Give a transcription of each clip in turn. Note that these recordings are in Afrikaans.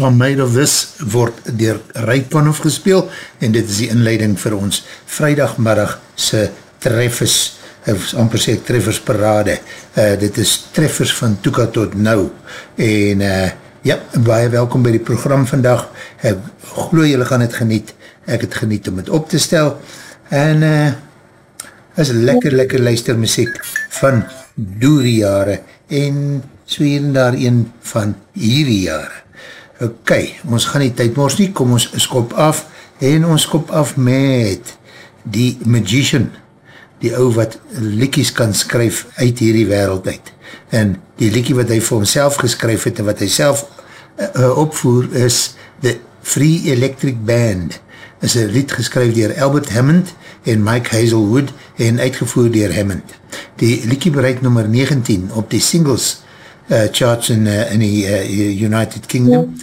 Are Made of This word dier Rijkwanhof gespeel en dit is die inleiding vir ons vrijdagmiddag se treffers, of amper sê treffers parade. Uh, dit is treffers van Toeka tot nou en uh, ja, baie welkom by die program vandag. Ek geloof julle gaan het geniet, ek het geniet om het op te stel en uh, is lekker lekker luister muziek van Doerie jare en so hier en daar een van hierdie jare. Ok, ons gaan die tyd mors nie, kom ons skop af, en ons skop af met die magician, die ou wat liekies kan skryf uit hierdie wereld uit. En die liekie wat hy vir homself geskryf het, en wat hy self uh, opvoer, is The Free Electric Band, is een lied geskryf dier Albert Hammond en Mike Hazelwood, en uitgevoer dier Hammond. Die liekie bereik nummer 19 op die singles uh, charts in, uh, in die uh, United Kingdom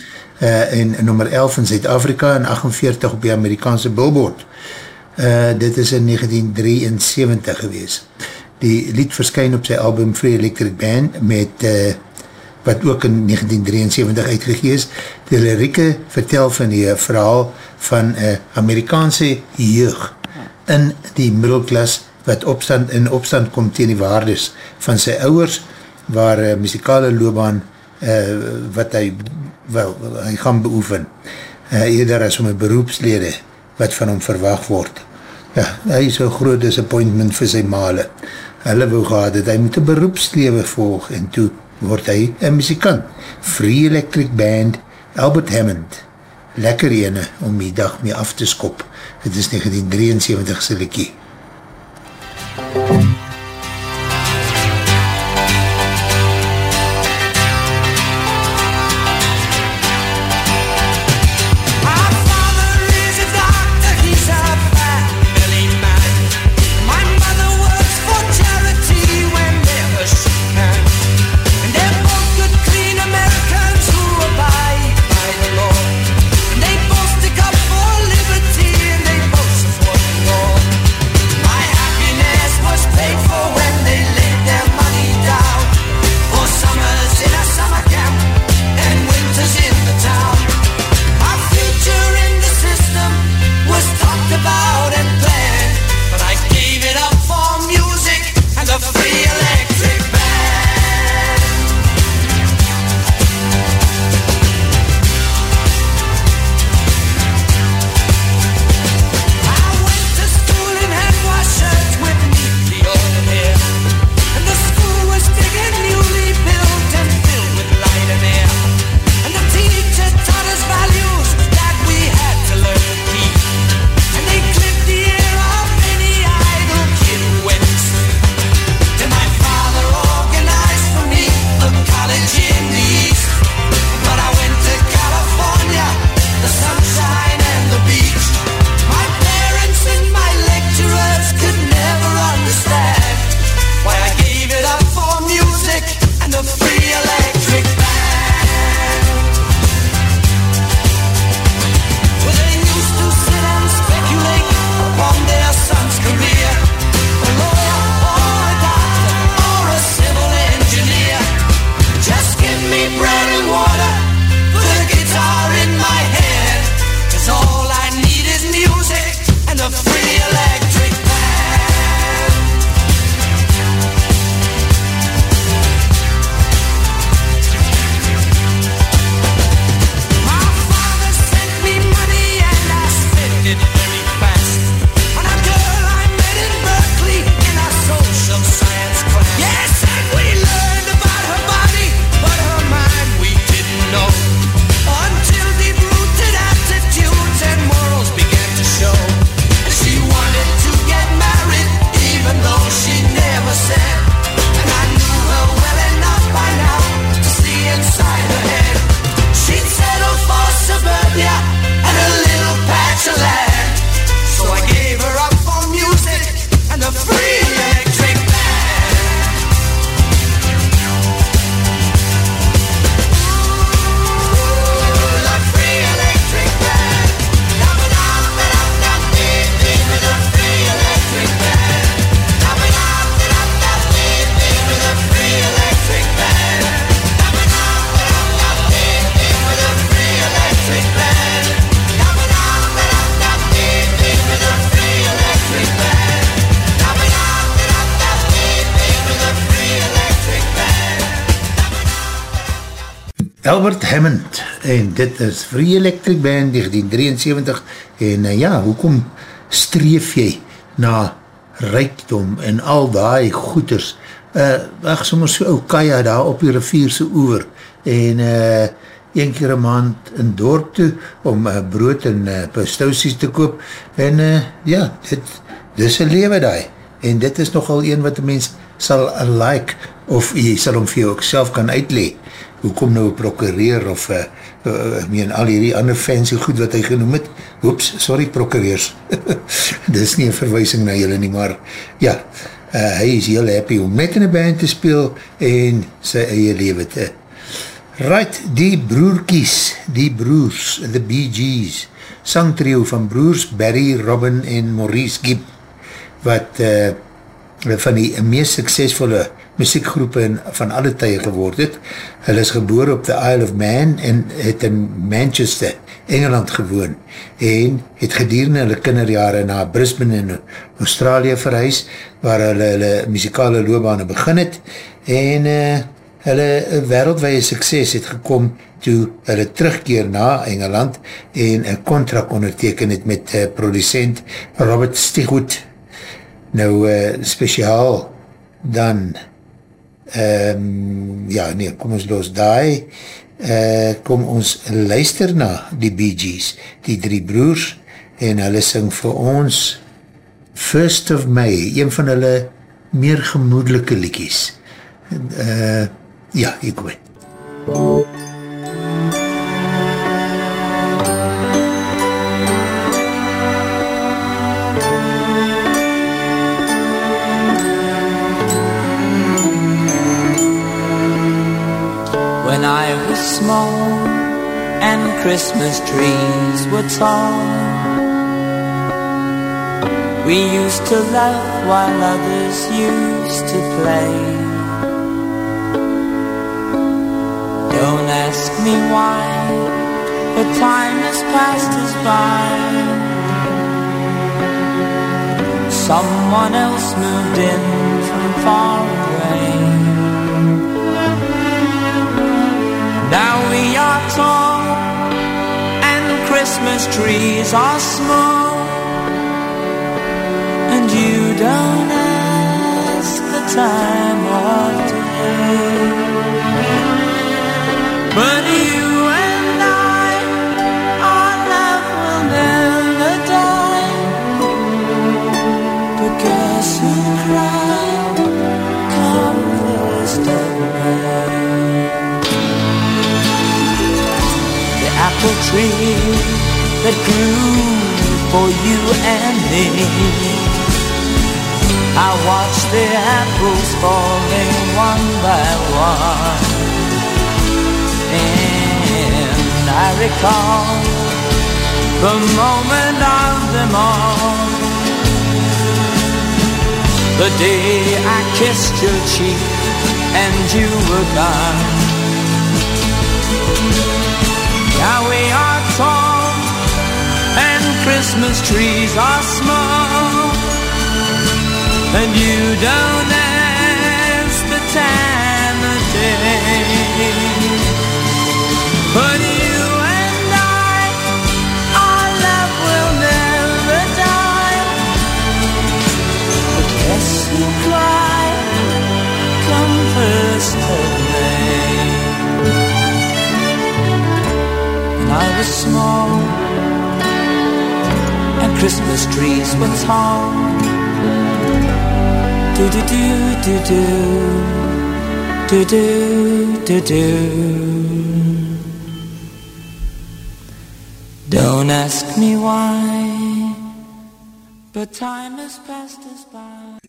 uh, en nummer 11 in Zuid-Afrika en 48 op die Amerikaanse billboard. Uh, dit is in 1973 gewees. Die lied verskyn op sy album Free Electric Band met uh, wat ook in 1973 uitgegees. Die lirieke vertel van die verhaal van uh, Amerikaanse jeug in die middelklas wat opstand, in opstand kom tegen die waardes van sy ouwers, waar uh, muzikale loopbaan uh, wat hy wel, hy gaan beoefen uh, eerder as om een beroepslede wat van hom verwacht word. Ja, hy is een groot disappointment vir sy male hulle wil gehad dat hy moet een beroepslewe volg en toe word hy een muzikant. Free Electric Band Albert Hammond. Lekker ene om die dag mee af te skop. Het is 1973 se likkie MUZIEK bread. Dit is Free Electric Band 1973 en uh, ja, hoekom streef jy na rijkdom en al die goeders? Uh, ach, soms so ou kaja daar op die rivierse oever en uh, een keer een maand in dorp toe om uh, brood en uh, pastousies te koop en uh, ja, dit, dit is een lewe daar en dit is nogal een wat die mens sal like of jy sal om vir jou ook self kan uitlee hoe kom nou prokureer of uh, uh, meen al hierdie ander fancy goed wat hy genoem het, oeps, sorry prokureers, dit is nie een verwijsing na julle nie, maar ja, uh, hy is heel happy om met in een band te speel en sy eie leven te. Right, die broerkies, die broers, the Bee Gees, sangtrio van broers Barry, Robin en Maurice Gibb, wat uh, van die meest suksesvolle muziekgroepen van alle tye geword het. Hulle is geboor op the Isle of Man en het in Manchester, Engeland gewoon en het gedierende hulle kinderjare na Brisbane in Australië verhuis waar hulle hulle muzikale loopbane begin het en uh, hulle wereldwee sukses het gekom toe hulle terugkeer na Engeland en een contract onderteken het met uh, producent Robert Stigwood nou uh, speciaal dan um, ja nee, kom ons los daai. Uh, kom ons luister na die Bee Gees, die drie broers en hulle sing vir ons First of May een van hulle meer gemoedelike liekies uh, ja, ek weet small and Christmas trees were tall. We used to laugh while others used to play. Don't ask me why, but time has passed us by. Someone else moved in from far away. Are tall and Christmas trees are small, and you don't ask the time of day, but you tree that grew for you and me. I watched the apples falling one by one, and I recall the moment of them all. The day I kissed your cheek and you were gone. Christmas trees are small, and you don't ask the time of day. But you and I, our love will never die. But yes, you cry, come first of May. I was small Christmas trees were tall. Do do do do do do do do do. Don't ask me why, but time has passed us by.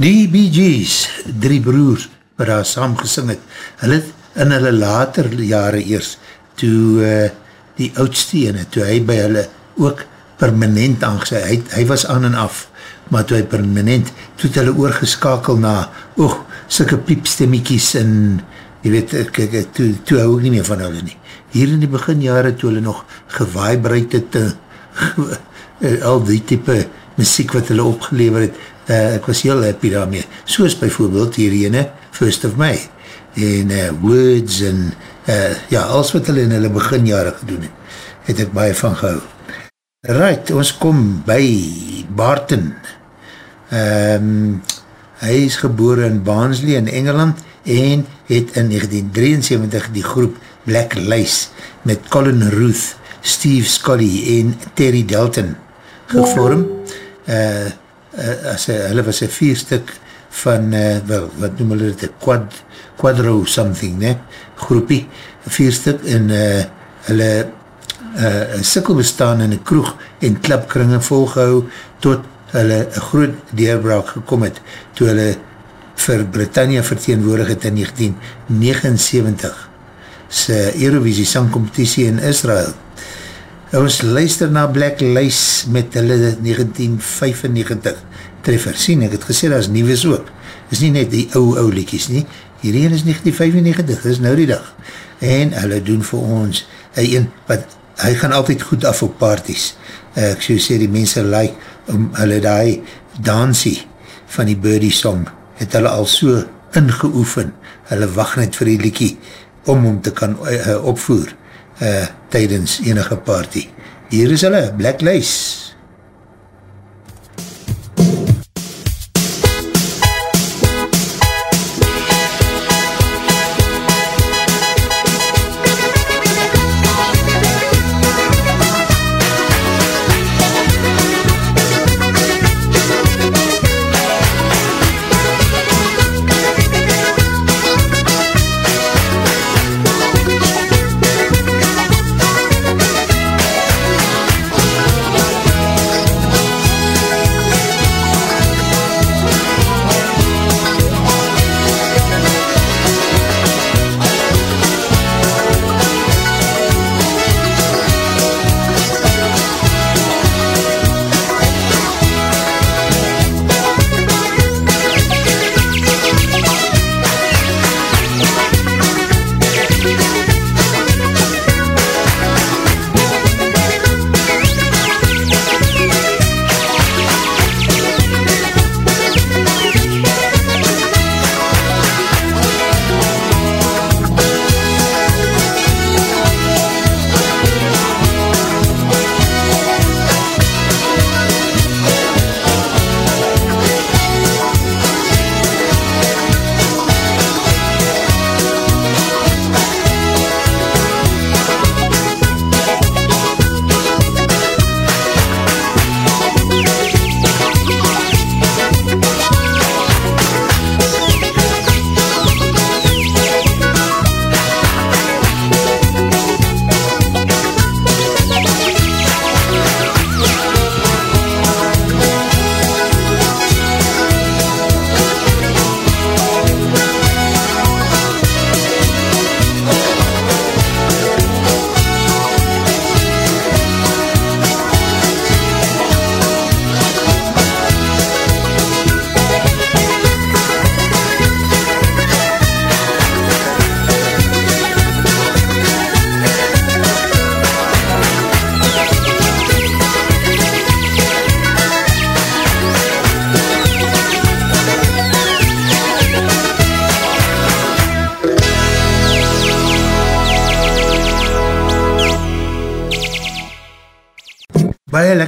Die Bee Gees, drie broers, wat daar saam gesing het, hulle in hulle later jare eers, toe uh, die oudste ene, toe hy by hulle ook permanent aangesê, hy, hy was aan en af, maar toe hy permanent, toe het hulle oorgeskakel na, oog, sikke piepstemmiekies en, jy weet, ek, ek, toe, toe hou ek nie meer van hulle nie. Hier in die beginjare, toe hulle nog gewaaibreid het, uh, al die type muziek wat hulle opgelever het, uh, ek was heel happy daarmee. Soos bijvoorbeeld hier ene, First of May. en uh, Words en uh, ja, alles wat hulle in hulle beginjare gedoen het, het ek baie van gehou. Right, ons kom by Barton. Um, hy is geboren in Barnsley in Engeland en het in 1973 die groep Black Lace met Colin Ruth, Steve Scully en Terry Dalton gevorm. Uh, uh, as a, hulle was een vier stuk van, uh, wel, wat noem hulle dit, quad, quadro something, ne? groepie, vier stuk, en uh, hulle uh, sikkel bestaan in een kroeg en klapkringe volgehou, tot hulle een groot deurbraak gekom het, toe hulle vir Britannia verteenwoordig het in 1979 sy Eurovisie sangcompetitie in Israel. Ons luister na Black Lace met hulle 1995 treffer. Sien, ek het gesê, dat is nieuwe ook. is nie net die ou ou liedjes nie. Hierheen is 1995, dit is nou die dag. En hulle doen vir ons een, wat, hy gaan altyd goed af op parties. Ek so sê, die mense like om hulle die dansie van die birdie song, het hulle al so ingeoefen. Hulle wacht net vir die liedje om om te kan uh, opvoer uh, tydens enige party. Hier is hulle, Black Lace.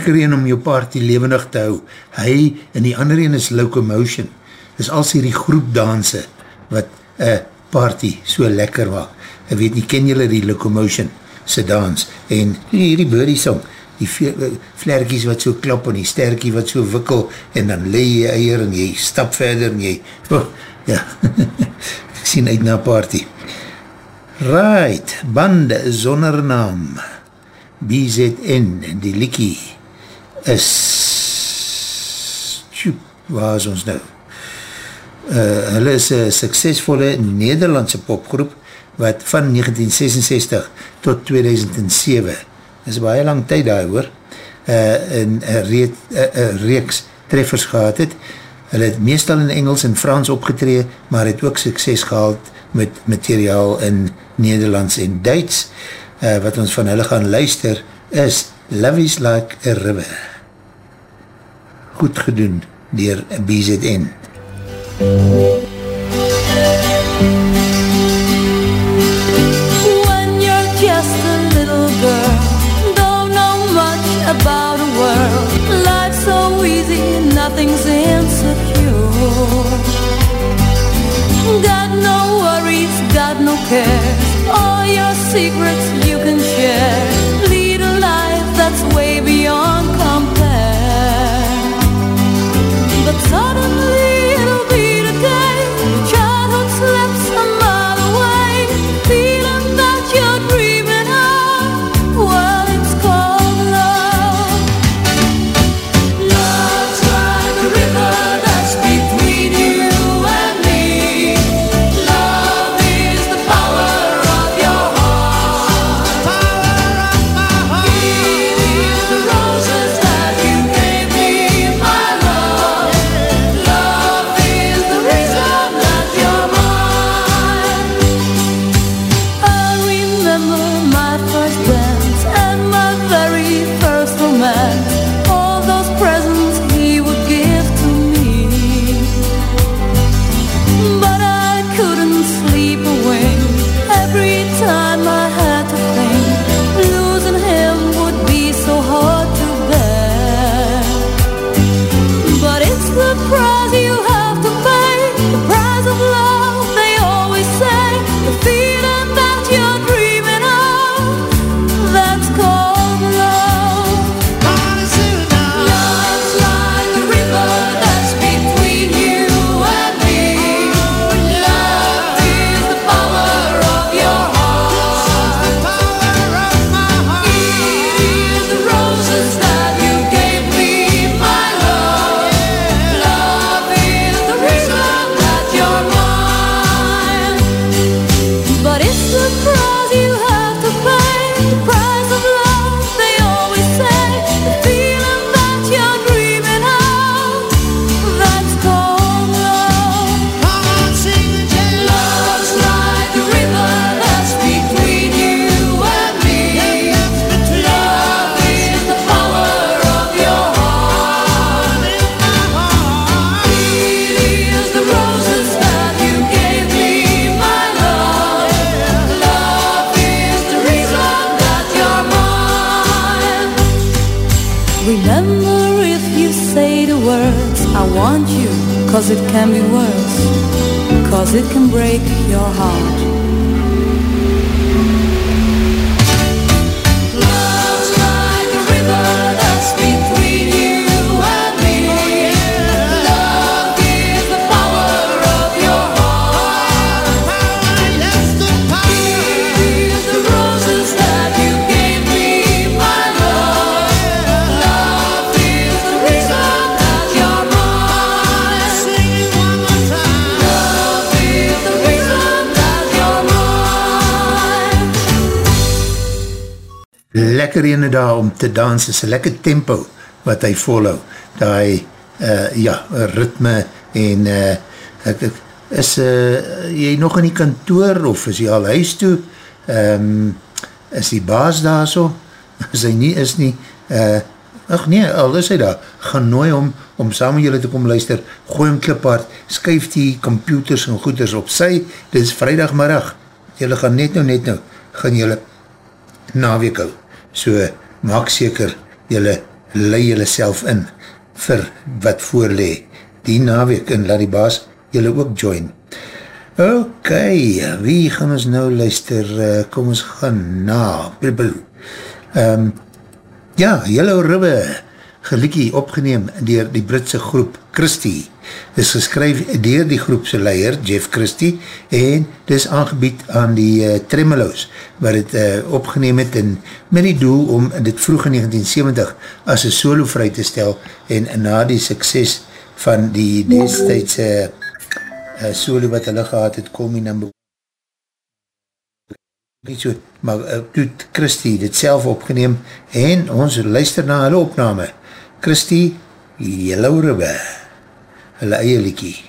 Lekker een om jou party levendig te hou. Hy en die ander een is Locomotion. Is als hierdie groepdanse wat een party so lekker maak. Ek weet nie, ken julle die Locomotion se dans en hierdie birdie song, die vlerkies wat so klap en die sterkie wat so wikkel en dan leie jy eier en jy stap verder en jy, oh, ja, ek sien uit na party. Right, bande zonder naam. BZN, die likkie is tjoep, waar is ons nou? Uh, hulle is een suksesvolle Nederlandse popgroep wat van 1966 tot 2007 is baie lang tyd daar hoor uh, in een reek, uh, reeks treffers gehad het. Hulle het meestal in Engels en Frans opgetree maar het ook sukses gehad met materiaal in Nederlands en Duits. Uh, wat ons van hulle gaan luister is Love is like a river goed gedoen dier BZN. MUZIEK Cause it can be worse. Cause it can lekker ene daar om te dans, is een lekker tempo wat hy volhou, die uh, ja, ritme en uh, ek, ek, is uh, jy nog in die kantoor of is jy al huis toe? Um, is die baas daar so? As hy nie is nie uh, ach nee, al is hy daar gaan nooi om, om samen julle te kom luister. Gooi hem klipaard, skuif die computers en goeders op sy. Dit is vrijdagmiddag, julle gaan net nou net nou, gaan julle naweek hou so maak seker jylle lei jylle self in vir wat voorlee. Die naweek en laat die baas jylle ook join. Ok, wie gaan ons nou luister, uh, kom ons gaan na um, ja, Yellow River geliekie opgeneem dier die Britse groep Christie is geskryf dier die groepse leier Jeff Christie en dis aangebied aan die uh, Tremeloos wat het uh, opgeneem het en met die doel om dit vroeg in 1970 as een solo vry te stel en na die sukses van die destijdse uh, solo wat hulle gehad het kom in en so, maar uh, toet Christie dit self opgeneem en ons luister na hulle opname. Christie Yellow River hulle eie liekie.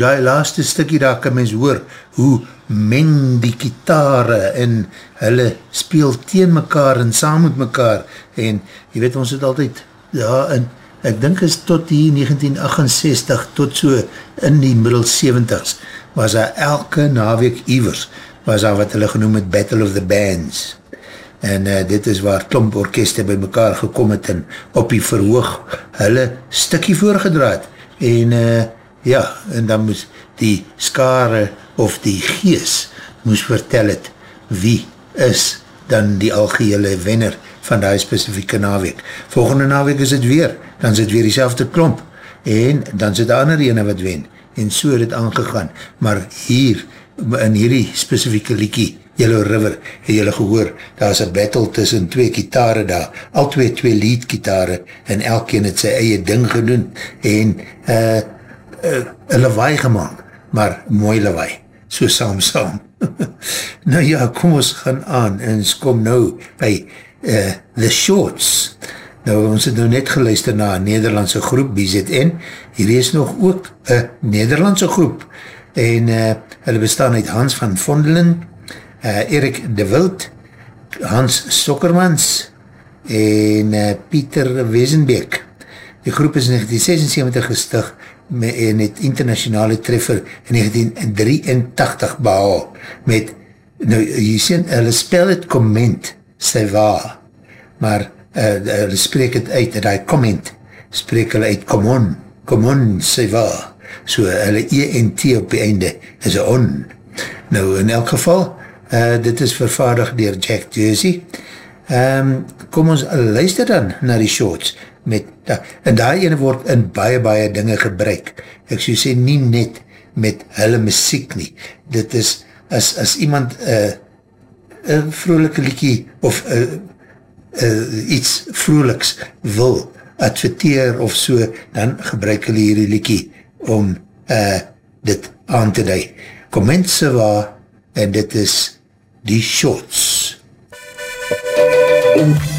Die laaste stikkie daar kan mens hoor hoe meng die kitare en hulle speel teen mekaar en saam met mekaar en jy weet ons het altyd ja, in ek dink is tot die 1968 tot so in die middel 70s was daar elke naweek Ivers was daar wat hulle genoem het Battle of the Bands. En uh, dit is waar klomp orkeste by mekaar gekom het en op die verhoog hulle stikkie voorgedraad en uh, ja, en dan moes die skare of die gees moes vertel het wie is dan die algehele wenner van die specifieke naweek. Volgende naweek is het weer, dan is het weer die klomp, en dan is het ander ene wat wen, en so het het aangegaan. Maar hier, in hierdie specifieke liekie, Yellow River, het julle gehoor, daar is een battle tussen twee kitare daar, al twee twee lead kitare, en elkeen het sy eie ding gedoen, en uh, uh, een lawaai gemaakt, maar mooi lawaai, so saam saam. nou ja, kom ons gaan aan, en ons kom nou by uh, The Shorts. Nou, ons het nou net geluister na een Nederlandse groep, BZN. Hier is nog ook een Nederlandse groep. En uh, hulle bestaan uit Hans van Vondelen, uh, Erik de Wild, Hans Stokkermans en uh, Pieter Wezenbeek. Die groep is in 1976 gestig en het internationale treffer in 1983 behaal met, nou jy sê, hulle spel het comment, sy waar, maar uh, hulle spreek het uit, en die comment, spreek hulle uit, kom on, kom on, sy waar, so hulle E en T op die einde, is een on. Nou, in elk geval, uh, dit is vervaardig dier Jack Jersey, um, kom ons luister dan na die shorts, met, en daar ene word in baie, baie dinge gebruik, ek so sê nie net met hulle muziek nie, dit is, as, as iemand, uh, een vrolijke liekie of uh, uh, iets vrolijks wil adverteer of so, dan gebruik hulle hierdie liekie om uh, dit aan te dui. Comment se waar en dit is die shots. MUZIEK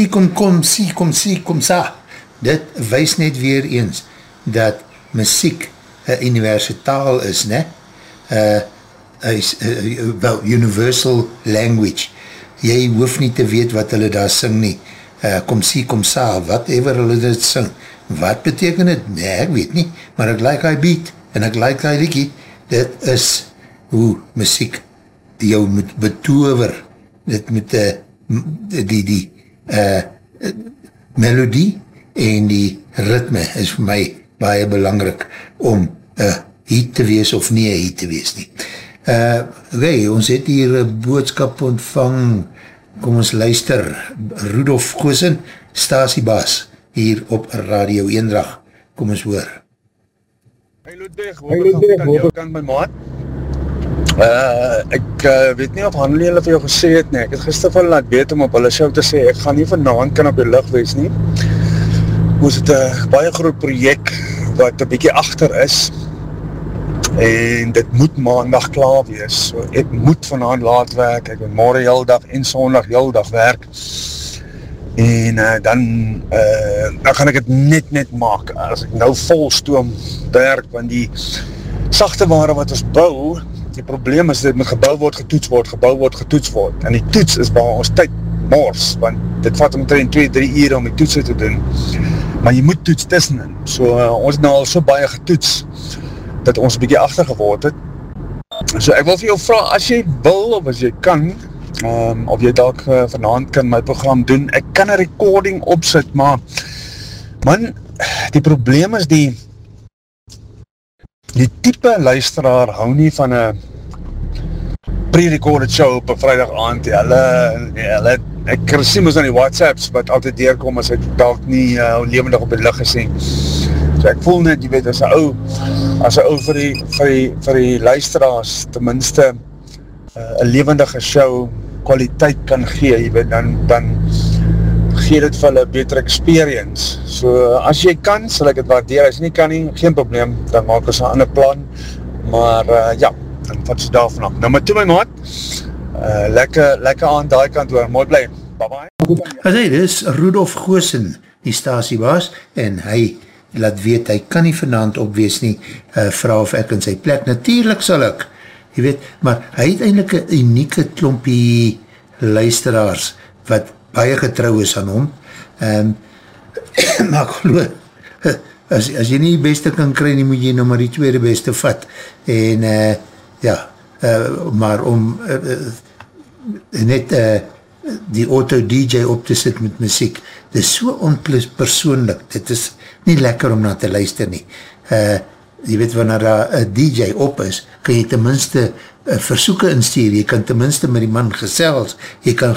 sê, kom, kom sê, kom sê, kom sa. Dit wees net weer eens, dat muziek een universitaal is, ne? Uh, is, uh, well, universal language. Jy hoef nie te weet wat hulle daar sing nie. Uh, kom sê, kom sa, whatever hulle dit sing. Wat beteken het? Nee, ek weet nie, maar ek like hy beat, en ek like hy liekie. Dit is hoe muziek jou moet betover. Dit moet uh, die, die uh, melodie en die ritme is vir my baie belangrik om uh, heat te wees of nie heat te wees nie. Uh, okay, ons het hier een boodskap ontvang, kom ons luister, Rudolf Goosen, stasiebaas, hier op Radio Eendrag, kom ons hoor. Hey Ludwig, hoop ek aan jou kant my maat. Uh, ek uh, weet nie of Hanlie hulle vir jou gesê het nie, ek het gister van laat weet om op hulle show te sê, ek gaan nie vanavond kan op die licht wees nie. Ons het een baie groot project wat een bykie achter is, en dit moet maandag klaar wees, so ek moet vanavond laat werk, ek moet morgen heel dag en zondag heel dag werk, en uh, dan, uh, dan gaan ek het net net maak, as ek nou vol stoom werk, want die sachte ware wat ons bou, die probleem is dat my gebouw word getoets word, gebouw word getoets word, en die toets is waar ons tyd mors, want dit vat omtrent 2-3 uur om die toetsen te doen, maar jy moet toets tussenin, so uh, ons het nou al so baie getoets, dat ons een bykie achtergeword het. So ek wil vir jou vraag, as jy wil of as jy kan, um, of jy dalk uh, vanavond kan my program doen, ek kan een recording opzet, maar man, die probleem is die die type luisteraar hou nie van een pre-recorded show op een vrijdag aand, hulle, hulle ek sien ons aan die whatsapps wat altyd deurkom as ek dalk nie uh, levendig op die licht gesien So ek voel net, jy weet, as een ou, as een ou vir die, vir die, vir die luisteraars, tenminste, uh, een levendige show, kwaliteit kan gee, jy weet, dan, dan gee dit vir hulle beter experience. So, as jy kan, sal ek het waardeer, as jy nie kan nie, geen probleem, dan maak ons een ander plan, maar uh, ja, dan vat jy daar vanaf. Nou, maar toe my maat, uh, lekker, lekker aan die kant hoor, mooi blij, bye bye. As hy, dit is Rudolf Goosen, die stasiebaas, en hy laat weet, hy kan nie vanavond opwees nie, uh, vraag of ek in sy plek, natuurlijk sal ek, jy weet, maar hy het eindelijk een unieke klompie luisteraars, wat baie getrouw is aan hom, um, maar geloof, as, as jy nie die beste kan kry, nie moet jy nou maar die tweede beste vat, en uh, ja, uh, maar om uh, uh, net uh, die auto DJ op te sit met muziek, dit is so onpersoonlik, dit is nie lekker om na te luister nie. Uh, jy weet, wanneer daar een DJ op is, kan jy tenminste uh, versoeken instuur, jy kan tenminste met die man gesels, jy kan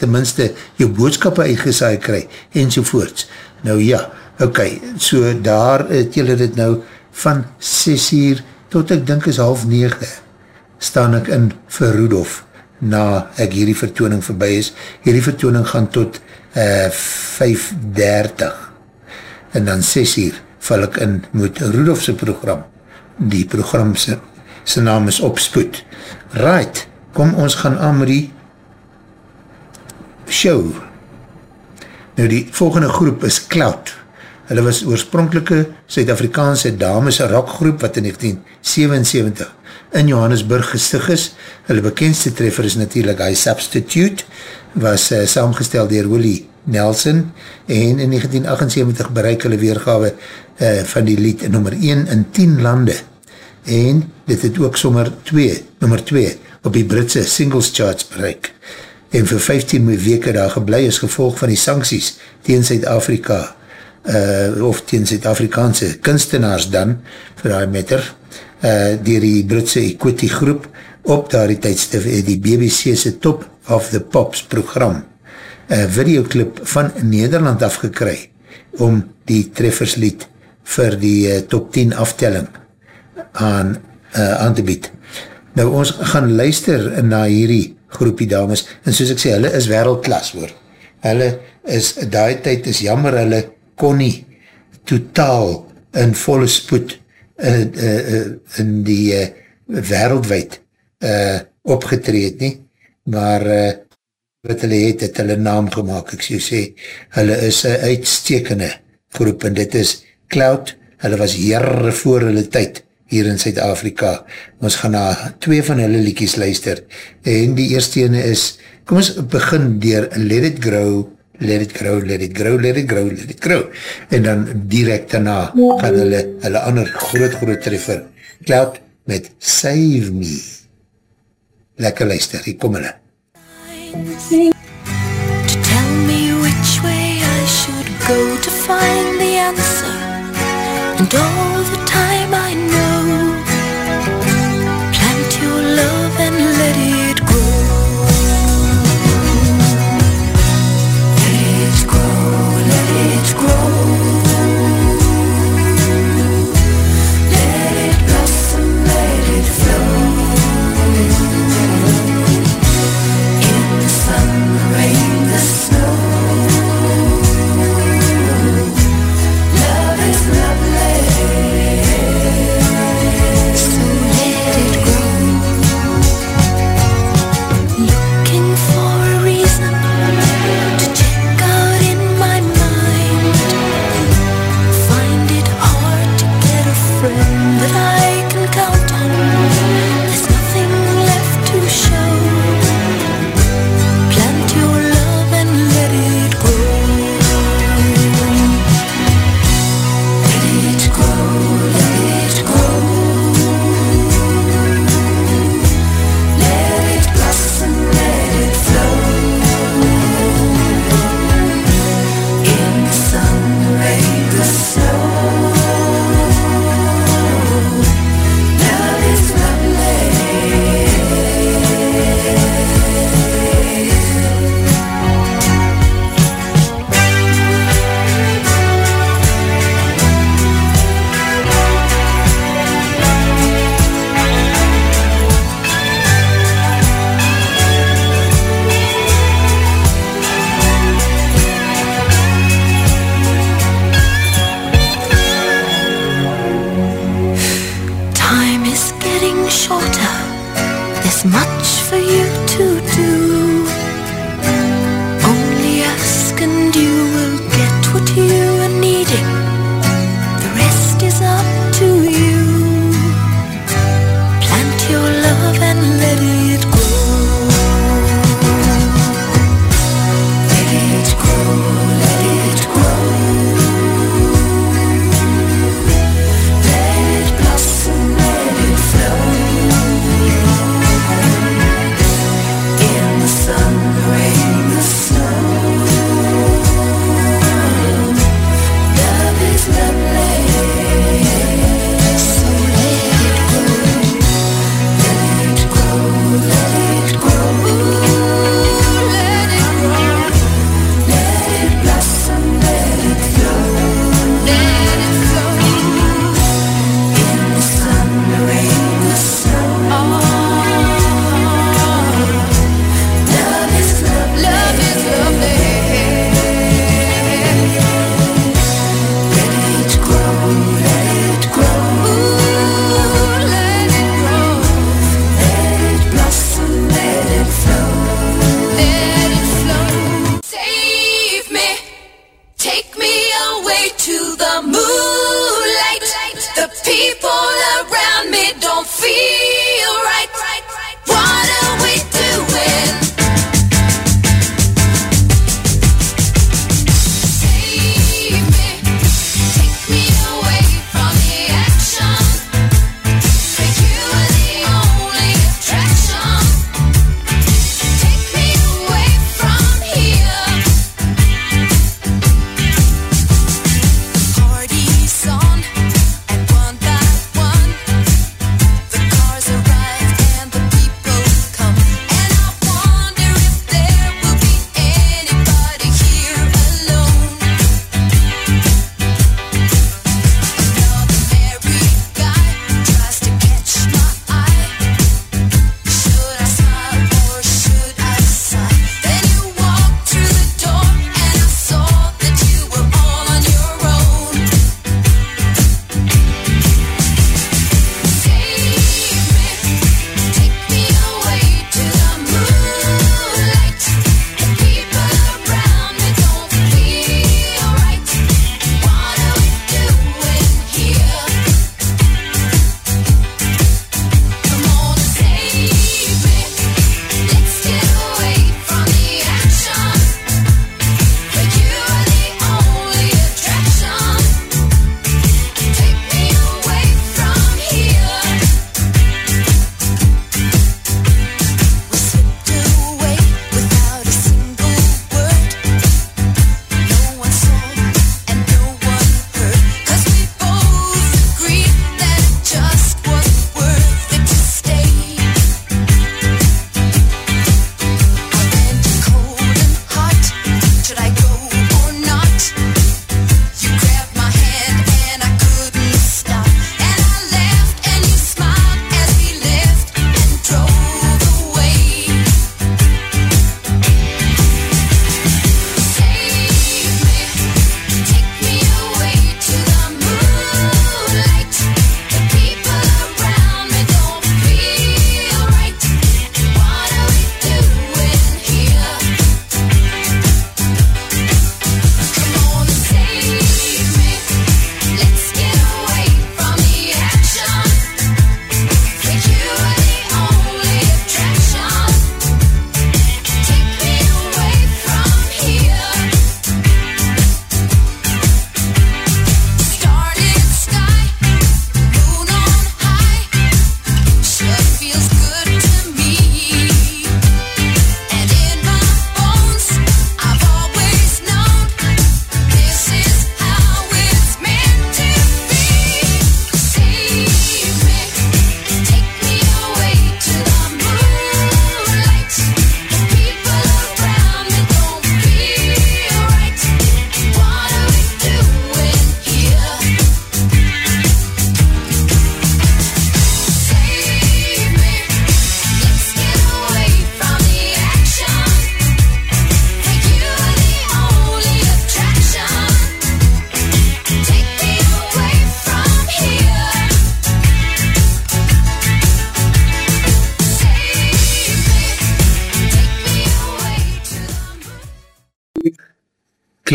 tenminste jou boodskappe uitgesaai kry, enzovoorts. Nou ja, ok, so daar het jylle dit nou van 6 uur tot ek dink is half 9, staan ek in vir Rudolf, na ek hierdie vertooning voorbij is. Hierdie vertooning gaan tot uh, 5.30 en dan 6 uur val ek in met Rudolfse program. Die program sy, sy naam is Opspoed. Right, kom ons gaan aan met die show. Nou die volgende groep is Cloud. Hulle was oorspronkelike Suid-Afrikaanse dames rockgroep wat in 1977 in Johannesburg gestig is. Hulle bekendste treffer is natuurlijk I Substitute, was uh, saamgesteld dier Willie Nelson en in 1978 bereik hulle weergawe uh, van die lied nummer 1 in 10 lande en dit het ook sommer 2, nummer 2 op die Britse singles charts bereik en vir 15 weke daar geblei is gevolg van die sancties tegen Zuid-Afrika uh, of tegen Zuid-Afrikaanse kunstenaars dan vir die meter uh, dier die Britse equity groep op daar die tijdstip die BBC's Top of the Pops program een videoclip van Nederland afgekry om die trefferslied vir die uh, top 10 aftelling aan, uh, aan te bied. Nou ons gaan luister na hierdie groepie dames en soos ek sê, hulle is wereldklas hoor. Hulle is, daai tyd is jammer, hulle kon nie totaal in volle spoed uh, uh, in die uh, wereldwijd uh, opgetreed nie, maar uh, wat hulle het, het hulle naam gemaakt, ek sê, sê hulle is een uitstekende groep, en dit is Cloud, hulle was jare voor hulle tyd, hier in Zuid-Afrika, ons gaan na twee van hulle liekies luister, en die eerste ene is, kom ons begin dier Let It Grow, Let It Grow, Let It Grow, Let It Grow, Let It Grow, en dan direct daarna gaan hulle, hulle ander groot groot treffer, Cloud met Save Me, lekker luister, hier kom hulle. To tell me which way I should go to find the answer. And all the time I know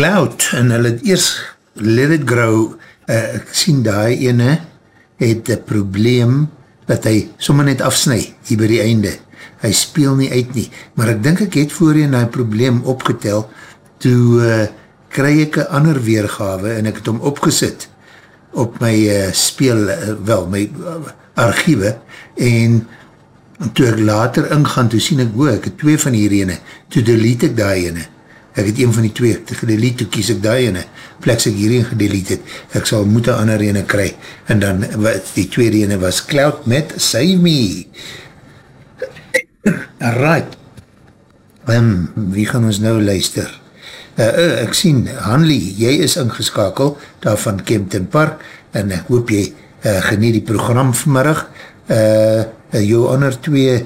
Cloud, en hulle het eers Let It Grow, uh, ek sien die ene, het een probleem, dat hy sommer net afsnij, hier by die einde. Hy speel nie uit nie, maar ek dink ek het voorheen die probleem opgetel, toe uh, kry ek een ander weergave, en ek het hom opgesit, op my uh, speel, uh, wel, my uh, archiewe, en toe ek later ingaan, toe sien ek, hoe, ek het twee van hier ene, toe delete ek die ene, ek het een van die twee gedelete, toe kies ek die ene, pleks ek hierin gedelete het, ek sal moet een ander ene kry, en dan die tweede ene was Cloud met Save Me. Alright, um, wie gaan ons nou luister? Uh, uh, ek sien, Hanley, jy is ingeskakel, daar van Kempton Park, en ek hoop jy uh, genie die program vanmiddag, uh, uh, jou ander twee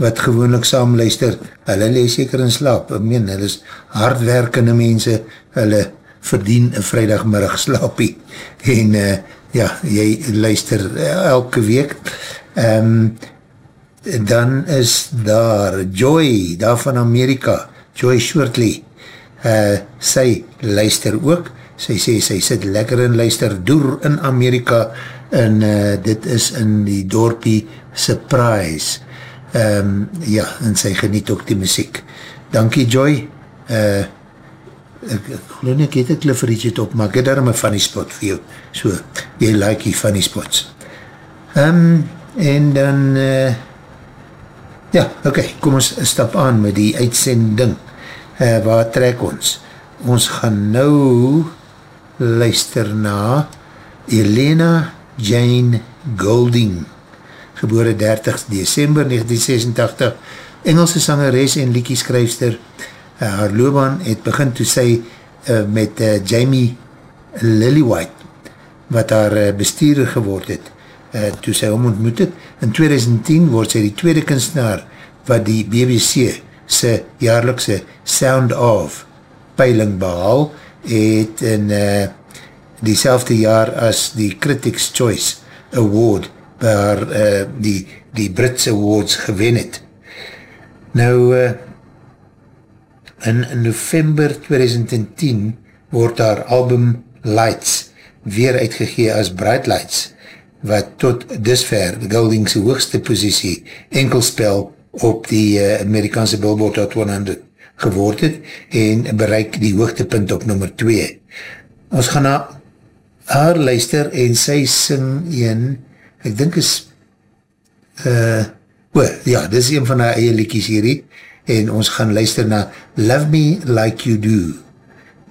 wat gewoonlik saam luister, hulle lees seker in slaap, ek meen, hulle is hardwerkende mense, hulle verdien een vrijdagmiddag slaapie, en uh, ja, jy luister elke week, um, dan is daar Joy, daar van Amerika, Joy Shortley, uh, sy luister ook, sy sê, sy sit lekker in luister, door in Amerika, en uh, dit is in die dorpie Surprise, um, ja, en sy geniet ook die muziek. Dankie Joy, uh, ek, ek geloof nie, ek het een clifferietje op, maar ek het daarom een funny spot vir jou, so, jy like die funny spots. Um, en dan, uh, ja, ok, kom ons stap aan met die uitsending, uh, waar trek ons? Ons gaan nou luister na Elena Jane Golding, gebore 30 december 1986, Engelse sangeres en liekieskryfster. Uh, haar loopbaan het begin toe sy uh, met uh, Jamie Lillywhite, wat haar uh, bestuurder geword het, uh, toe sy hom ontmoet het. In 2010 word sy die tweede kunstenaar wat die BBC sy jaarlikse Sound of peiling behaal, het in uh, die jaar as die Critics Choice Award waar uh, die, die Brits Awards gewen het. Nou, uh, in november 2010 word haar album Lights weer uitgegee as Bright Lights, wat tot dusver de Goldingse hoogste posiesie enkelspel op die uh, Amerikaanse Billboard Hot 100 geword het en bereik die hoogtepunt op nummer 2. Ons gaan na haar luister en sy sing een ek dink is uh, oh, ja, dit is een van haar eie liekies hierdie en ons gaan luister na Love Me Like You Do.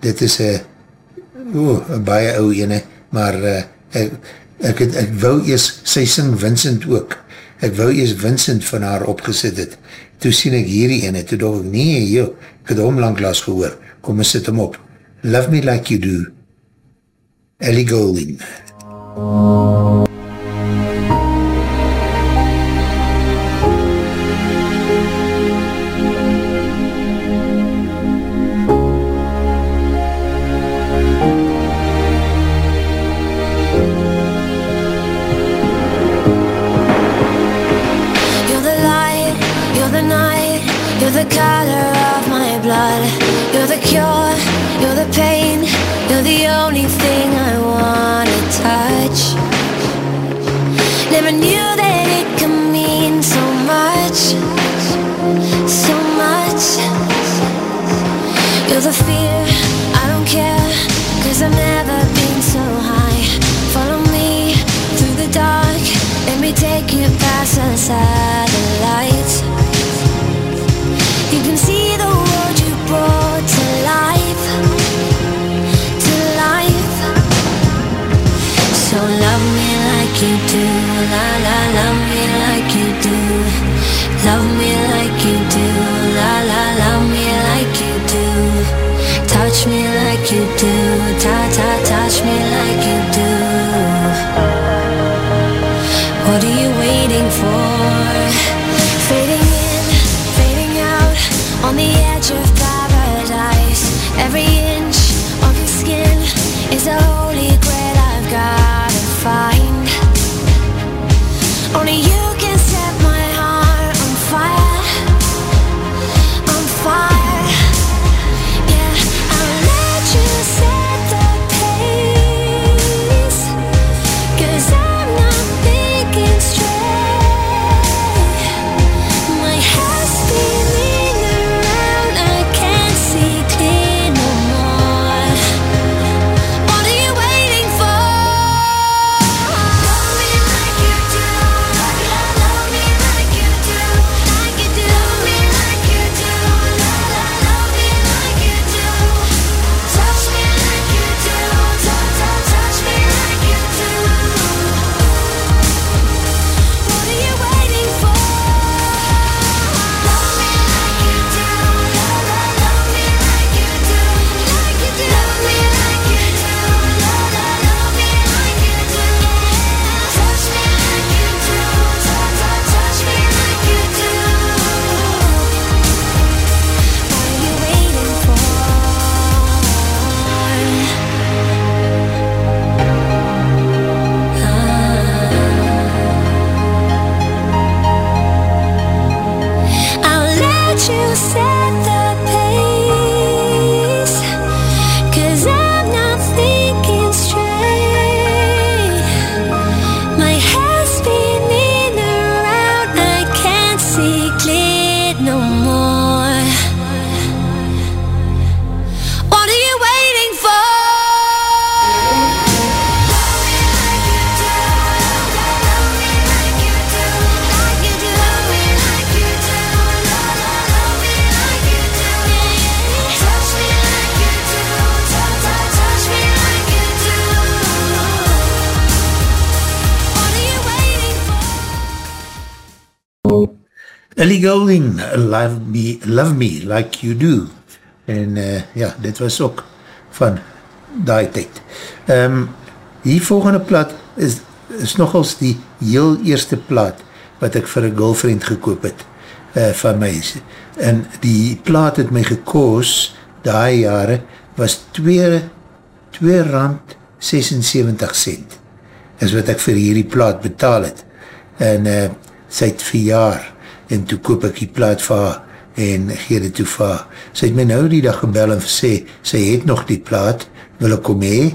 Dit is een oh, baie ou ene maar uh, ek, ek, het, ek wou eers sy sing Vincent ook. Ek wou eers Vincent van haar opgesit het. Toe sien ek hierdie ene toe dacht ek, nee joh, ek het hom langklaas gehoor. Kom ons sit hom op. Love Me Like You Do. Ellie Goulding So love me like you do, la la, love me like you do. Love me like you do, la la, love me like you do. Touch me like you do, ta ta, touch me like you do. Goulding, love me, love me like you do. En uh, ja, dit was ook van die tyd. Um, die volgende plaat is, is nogals die heel eerste plaat wat ek vir een girlfriend gekoop het uh, van my. En die plaat het my gekoos, die jare, was 2, 2 rand 76 cent. Is wat ek vir hierdie plaat betaal het. En uh, sy het verjaar en toe koop ek die plaat vir haar en gee dit toe vir haar. Sy het my nou die dag gebel en sê, sy het nog die plaat, wil ek kom hee?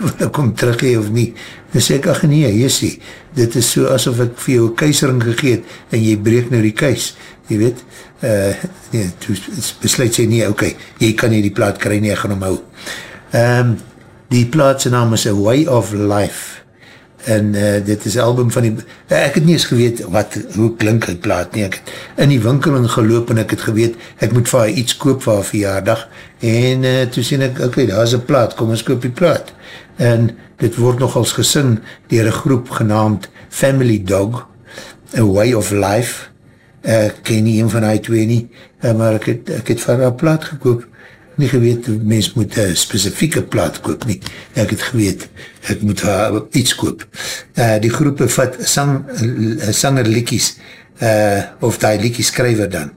Wil ek kom terug hee of nie? En sê ek, ach nee, jy sê, dit is so asof ek vir jou keisering gegeet en jy breek nou die keis, jy weet, uh, nee, toe besluit sy nie, ok, jy kan nie die plaat kry nie, ek gaan hom hou. Um, die plaat sy naam is A Way of Life, en uh, dit is album van die, uh, ek het nie eens geweet wat, hoe klink die plaat nie, ek het in die winkel in geloop en ek het geweet, ek moet vir iets koop vir haar verjaardag, en uh, toe sien ek, ok, daar is een plaat, kom ons koop die plaat, en dit word nogals gesing dier een groep genaamd Family Dog, A Way of Life, ek ken nie een van die twee nie, uh, maar ek het, ek het vir haar plaat gekoop, nie geweet, mens moet een specifieke plaat koop nie, ek het geweet, ek moet iets koop. Uh, die groepe vat sang, uh, sanger liekies, uh, of die liekies skryver dan,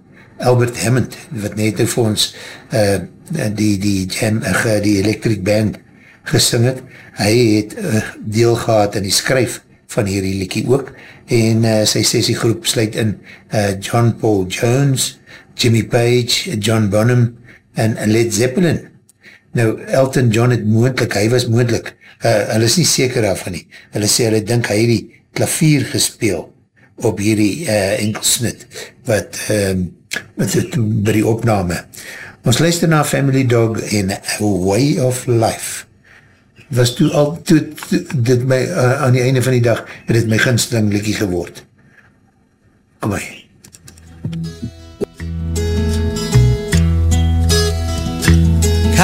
Albert Hammond, wat net vir ons uh, die, die, jam, uh, die electric band gesing het, hy het uh, deel gehad in die skryf van hierdie liekie ook, en uh, sy sessiegroep sluit in uh, John Paul Jones, Jimmy Page, John Bonham, en Led Zeppelin. Nou, Elton John het moendlik, hy was moendlik, uh, hulle is nie seker daarvan nie, hulle sê hulle dink hy die klavier gespeel op hierdie uh, enkelsnit, wat, um, wat het by die opname. Ons luister na Family Dog en A Way of Life. Was toe al, toe, toe dit my, uh, aan die einde van die dag, het het my ginsteling likkie geword. Kom maar.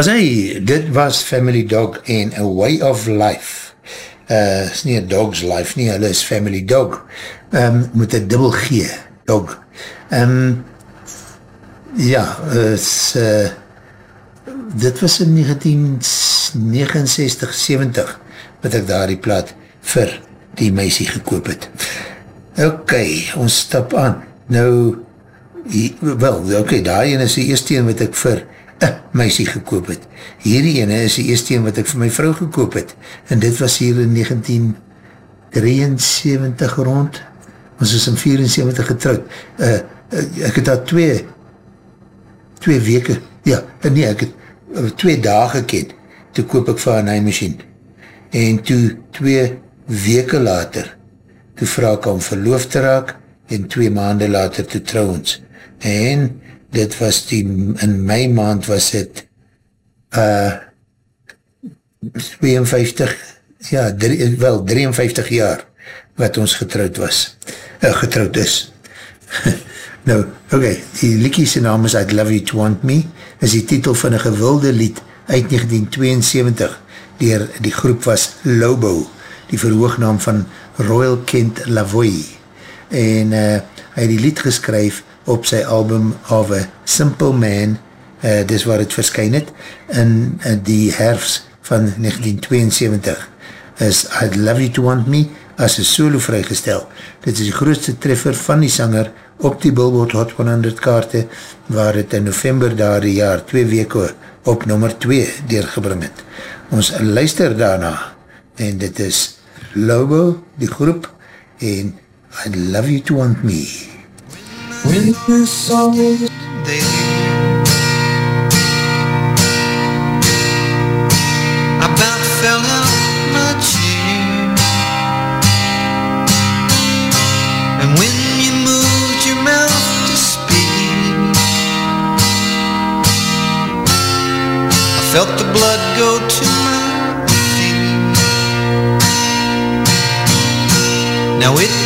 As hy, dit was Family Dog en A Way of Life. Uh, is nie a dog's life nie, hulle is Family Dog. Um, met a dubbel G, dog. Um, ja, is, uh, dit was in 1969, 70, wat ek daar die plaat vir die meisie gekoop het. Ok, ons stap aan. Nou, wel, ok, daar ene is die eerste een wat ek vir een meisie gekoop het. Hierdie ene is die eerste een wat ek vir my vrou gekoop het. En dit was hier in 1973 rond. Ons is in 74 getrouwd. Uh, ek het daar twee twee weke, ja, nee, ek het uh, twee dagen gekend, toe koop ek vir een machine. En toe twee weke later, toe vraag ek om verloof te raak, en twee maanden later toe trouw ons. En dit was die, in my maand was het uh, 52, ja, drie, wel 53 jaar wat ons getrouwd was, uh, getrouwd is. nou, oké, okay, die liekie naam is I'd Love You To Want Me, is die titel van een gewilde lied uit 1972, die, die groep was Lobo, die verhoognaam van Royal Kent Lavoie, en uh, hy het die lied geskryf op sy album of a Simple Man, uh, dis waar het verskyn het, in uh, die herfst van 1972, is I'd Love You To Want Me, as een solo vrygestel. Dit is die grootste treffer van die sanger op die Billboard Hot 100 kaarte, waar het in november daar die jaar twee weke op nummer 2 deurgebring het. Ons luister daarna, en dit is Lobo, die groep, en I'd Love You To Want Me. Fell my chair And when you moved your mouth to speak I felt the blood go to my feet. Now it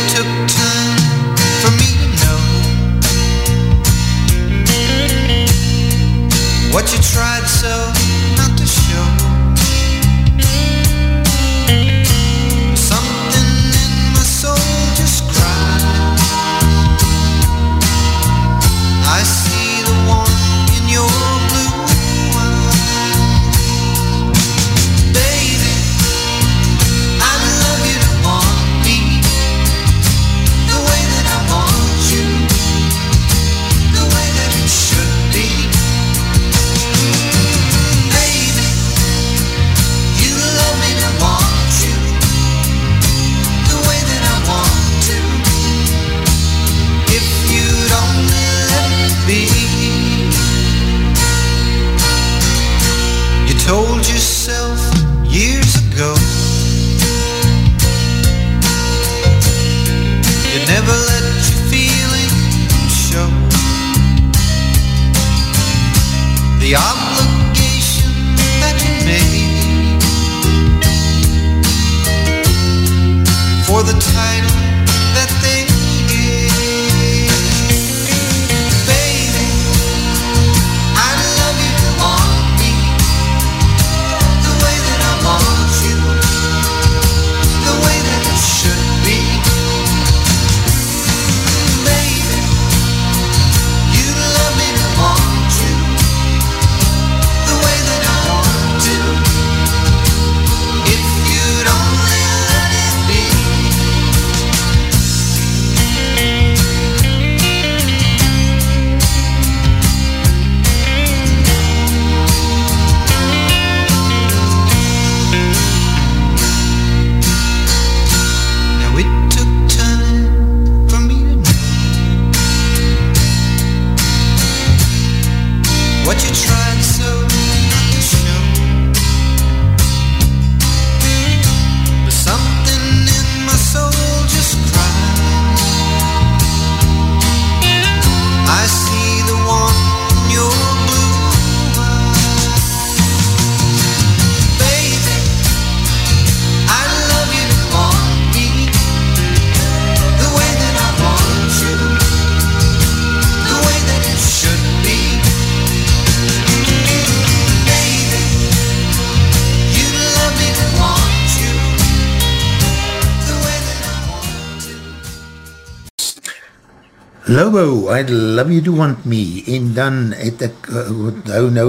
Lobo, I love you to want me, en dan het ek, uh, nou nou,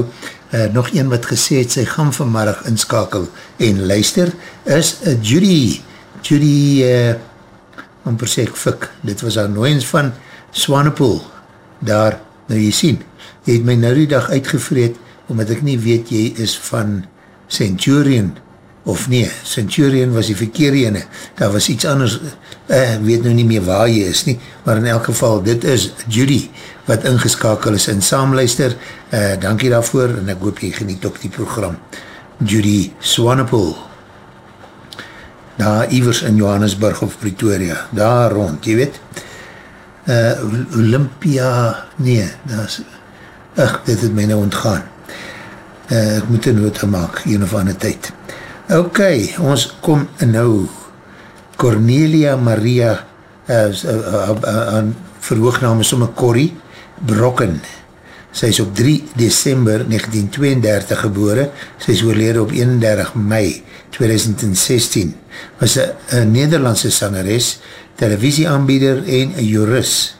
uh, nog een wat gesê het, sy gaan vanmiddag inskakel en luister, is uh, Judy, Judy, uh, amper sê ek fik, dit was haar nooiens van Swanepoel, daar, nou jy sien, jy het my nou die dag uitgevreed, omdat ek nie weet, jy is van Centurion, of nee, Centurion was die verkeerde ene, daar was iets anders, uh, weet nou nie meer waar jy is nie, maar in elk geval, dit is Judy, wat ingeskakel is in saamluister, uh, dankie daarvoor, en ek hoop jy geniet ook die program, Judy Swanepoel, daar Ivers in Johannesburg of Pretoria, daar rond, jy weet, uh, Olympia, nee, daar is, ach, dit het my nou ontgaan, uh, ek moet een nota maak, een of ander tyd, Ok, ons kom nou Cornelia Maria uh, uh, uh, uh, verhoognaam is somme Corrie Brokken. Sy is op 3 december 1932 gebore, sy is oorlede op 31 mei 2016. Was een Nederlandse sangeres, televisieaanbieder en een jurist.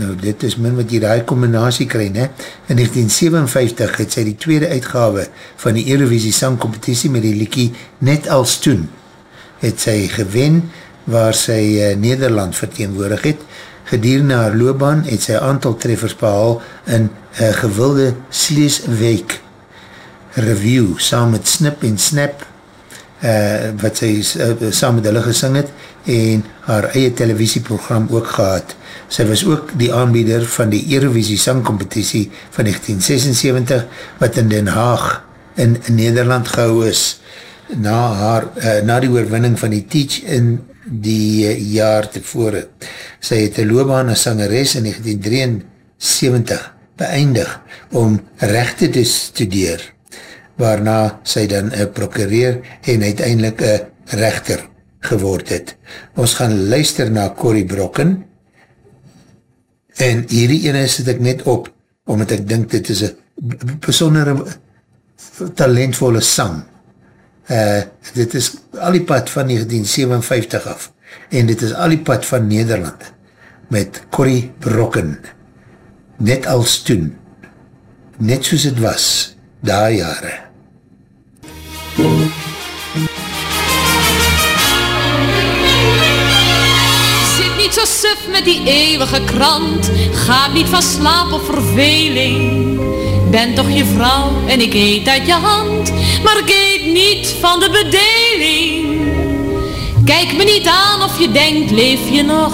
Nou, dit is min wat jy die combinatie krij, ne? In 1957 het sy die tweede uitgave van die Eurovisie sangcompetitie met die liekie Net als Toen het sy gewen waar sy uh, Nederland verteenwoordig het. Gedierende haar loopbaan het sy aantal treffers behal in uh, gewilde Sleesweek review saam met Snip en Snap uh, wat sy uh, saam met hulle gesing het en haar eie televisieprogram ook gehad. Sy was ook die aanbieder van die Eurovisie sangcompetitie van 1976, wat in Den Haag in Nederland gehou is, na, haar, uh, na die oorwinning van die Teach in die uh, jaar tevore. Sy het een loopbaan as sangeres in 1973 beëindig om rechte te studeer, waarna sy dan een prokureer en uiteindelik een rechter geword het. Ons gaan luister na Corrie Brokken, En hierdie ene sit ek net op, omdat ek dink dit is een besondere talentvolle sang. Uh, dit is al die pad van 1957 af, en dit is al die pad van Nederland, met Corrie Brokken, net als toen, net soos het was, daar jare. MUZIEK suf met die eeuwige krant. Ga niet van slaap of verveling. Ben toch je vrouw en ik eet uit je hand. Maar ik eet niet van de bedeling. Kijk me niet aan of je denkt, leef je nog?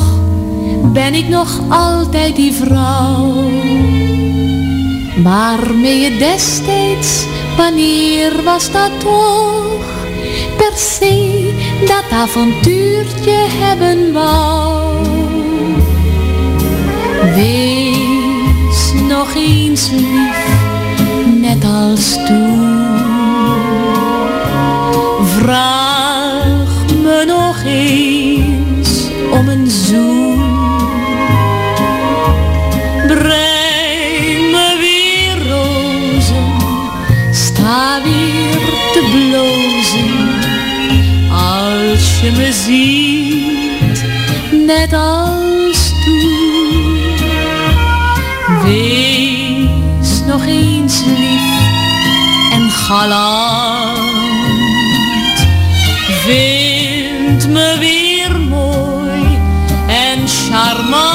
Ben ik nog altijd die vrouw? Waarmee je destijds, wanneer was dat toch? Per se dat avontuurtje hebben wou. Wees nog eens lief, net als toen. Vraag me nog eens om een zoen. Breng me weer rozen, sta weer te blozen. Als je me ziet, net als Wees nog eens lief en galant. Vind me weer mooi en charmant.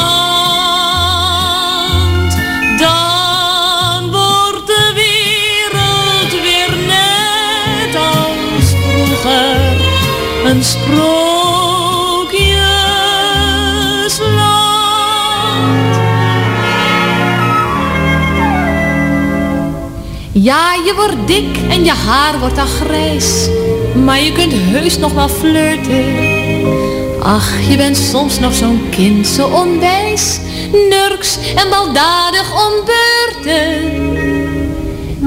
Dan wordt de wereld weer net als vroeger een sprookjesland. Ja, je wordt dik en je haar wordt al grijs. Maar je kunt heus nog wel flirten. Ach, je bent soms nog zo'n kind, zo onwijs. Nurks en baldadig om beurten.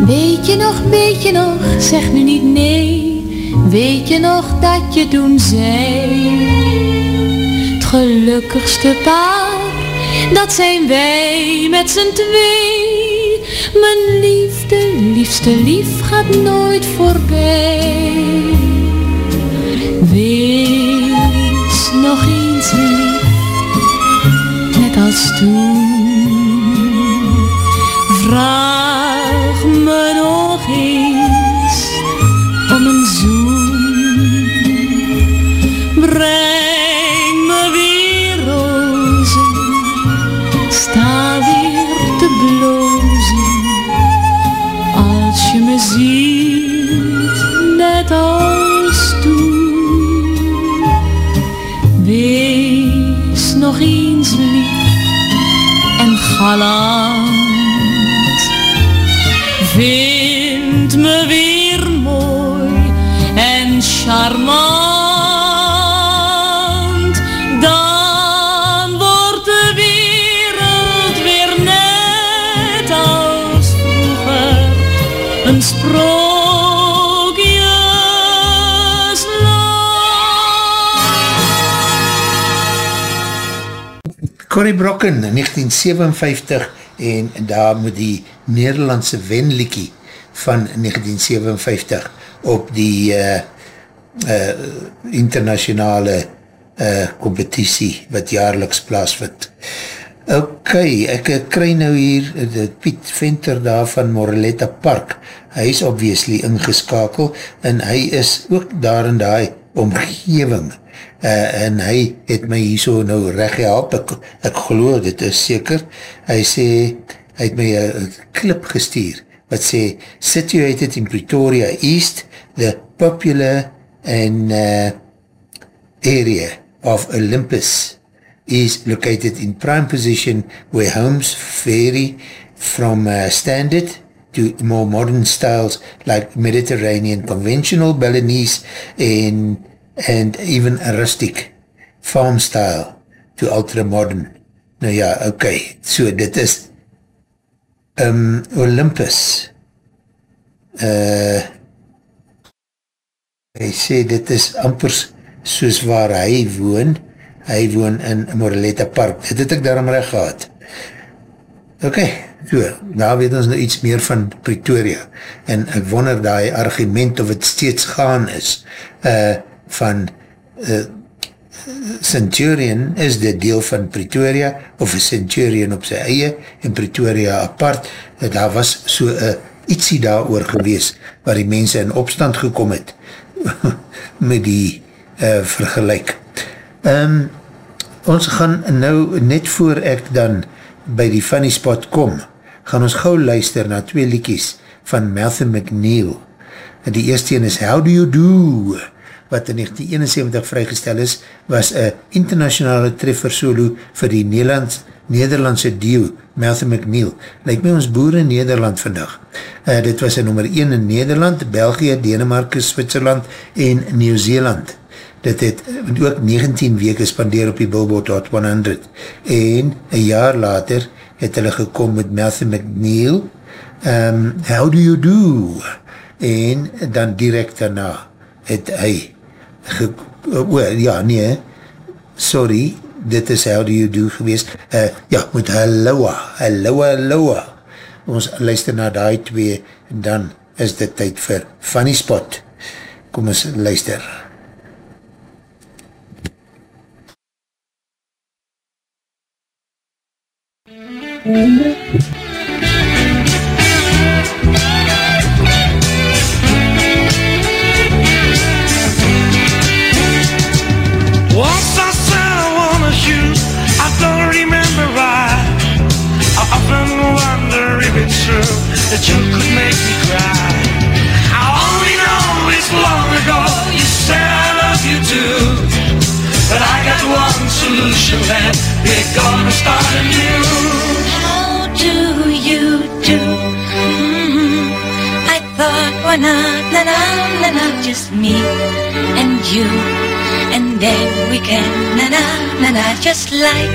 Weet je nog, weet je nog, zeg nu niet nee. Weet je nog dat je toen zei. Het gelukkigste paar, dat zijn wij met z'n twee. Mijn liefde, liefste lief gaat nooit voorbij. Wees nog eens lief, net als toen. Vraag me nog eens nog eens lief en galant. Corrie Brocken, 1957, en daar moet die Nederlandse wenliekie van 1957 op die uh, uh, internationale uh, competitie wat jaarliks plaasvind. Ok, ek kry nou hier Piet Venter daar van Moreletta Park. Hy is obviously ingeskakel en hy is ook daar in die omgeving uh, en hy het my hier so nou recht gehelp, ek, ek geloof, dit is seker, hy sê, hy het my een klip gestuur, wat sê, situated in Pretoria East, the popular and uh, area of Olympus is located in prime position where homes vary from uh, standard to more modern styles like Mediterranean conventional Balinese and and even a rustic farm style to ultra modern. Nou ja, ok, so dit is um, Olympus. Uh, hy sê dit is ampers soos waar hy woon, hy woon in Moreletta Park, dit het ek daarom recht gehad. Ok, so, daar weet ons nou iets meer van Pretoria, en ek wonder die argument of het steeds gaan is, uh, van uh, Centurion is dit deel van Pretoria of Centurion op sy eie en Pretoria apart, daar was so uh, ietsie daar oor gewees waar die mense in opstand gekom het met die uh, vergelijk. Um, ons gaan nou net voor ek dan by die funny spot kom, gaan ons gauw luister na twee liekies van Malcolm McNeil. Die eerste een is How Do You Do? Wat in 1971 vrygestel is, was een internationale treffer solo vir die Nederlands, Nederlandse duo, Malcolm McNeil. Lyk my ons boer in Nederland vandag. Uh, dit was een nummer 1 in Nederland, België, Denemarken, Switserland en Nieuw-Zeeland. Dit het ook 19 weke spandeer op die Billboard Hot 100 en een jaar later het hulle gekom met Malcolm McNeil um, How Do You Do? en dan direct daarna het hy ge, oh, ja, nee, sorry, dit is how do you do gewees, uh, ja, met halloa, halloa, halloa, ons luister na die twee, en dan is dit tyd vir Funny Spot, kom ons luister. Mm-hmm. That you could make me cry. I only know it's long ago you said I love you too. But I got one solution and we're gonna start anew. How do you do? Mm-hmm. I thought, why not, na na na na, just me and you. And then we can, na na na na, just like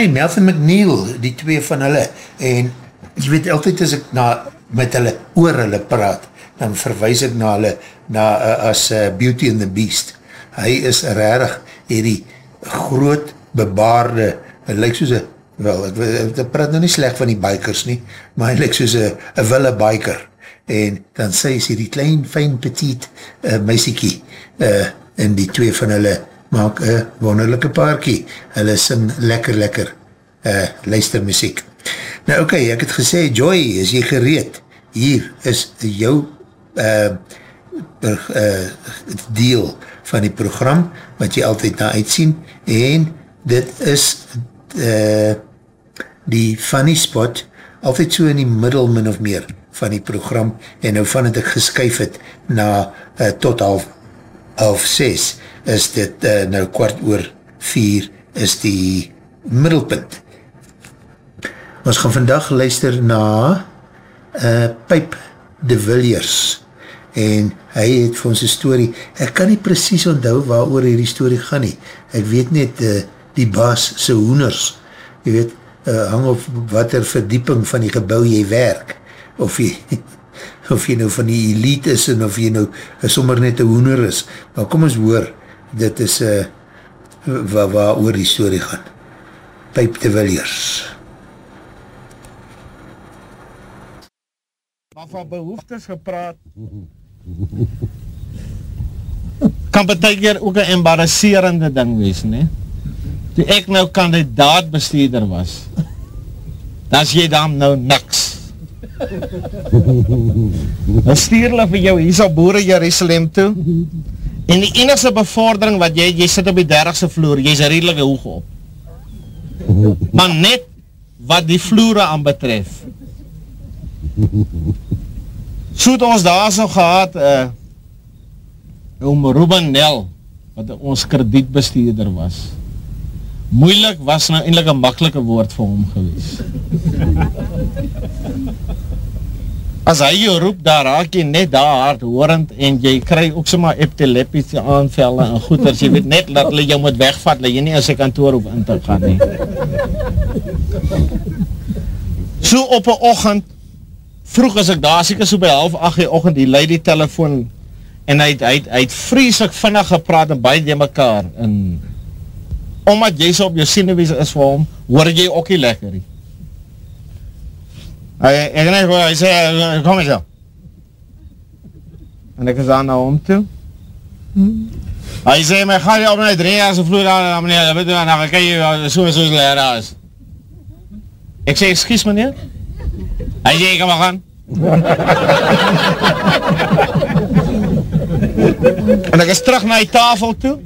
Hy, Melvin McNeil, die twee van hulle, en jy weet, altyd as ek na, met hulle, oor hulle praat, dan verwijs ek na hulle, na, uh, as uh, Beauty and the Beast. Hy is rarig, hierdie groot, bebaarde, hy lyk soos een, wel, ek, ek, ek praat nou nie sleg van die bikers nie, maar hy lyk soos een, een wille biker, en dan sê hy die klein, fijn, petit uh, meisiekie, uh, en die twee van hulle, maak een wonderlijke paarkie. Hulle sing lekker, lekker uh, luistermuziek. Nou oké, okay, ek het gesê, Joy, is jy gereed? Hier is jou uh, per, uh, deel van die program, wat jy altyd na uitsien, en dit is uh, die funny spot, altyd so in die middel min of meer van die program, en nou van het ek geskyf het na uh, tot half, half ses, is dit uh, nou kwart oor vier, is die middelpunt. Ons gaan vandag luister na uh, Pijp de Villiers, en hy het vir ons een story, ek kan nie precies onthou waar oor hierdie story gaan nie, ek weet net uh, die baas sy hoeners, jy weet, uh, hang op wat er verdieping van die gebouw jy werk, of jy, of jy nou van die elite is, en of jy nou sommer net een hoener is, maar kom ons hoor, dit is uh, waar, waar oor die story gaan. Pijp de Villiers. Maar van behoeftes gepraat kan betekent ook een embarrasserende ding wees, nie? Toe ek nou kandidaat bestuurder was, dan is jy dan nou niks. dan stuur hulle vir jou hier so boere Jerusalem toe, en die enigste bevordering wat jy, jy sit op die dergse vloer, jy is redelike hoog op. maar net wat die vloere aan betref. So het ons daar so gehad, uh, om Ruben Nel, wat ons kredietbestuurder was. Moeilik was nou eindelijk een makkelike woord vir hom gewees. As hy jou roep, daar raak jy net daar hard hoorend en jy kry ook soma epileptische aanvelle en goeders. Jy weet net dat hulle jou moet wegvat, dat jy nie as sy kantoor hoef in te gaan nie. So op een ochend, vroeg as ek daar, seker so by half acht die ochend, die die telefoon en hy het, hy het, hy het vreselik vinnig gepraat en baie die mekaar en omdat jy so op jou sinewees is vir hom, hoor jy ook nie lekker nie. Hy, ek net hoor, hy sê, kom eens jou. En ek is aan na hom toe. Hy sê, my ga jy op my drie jaar so vloer aan, meneer, weet jy, nou, kan jy so en so leraar is. Ek sê, excuse meneer. Hy sê, ek kan maar gaan. en ek is terug na die tafel toe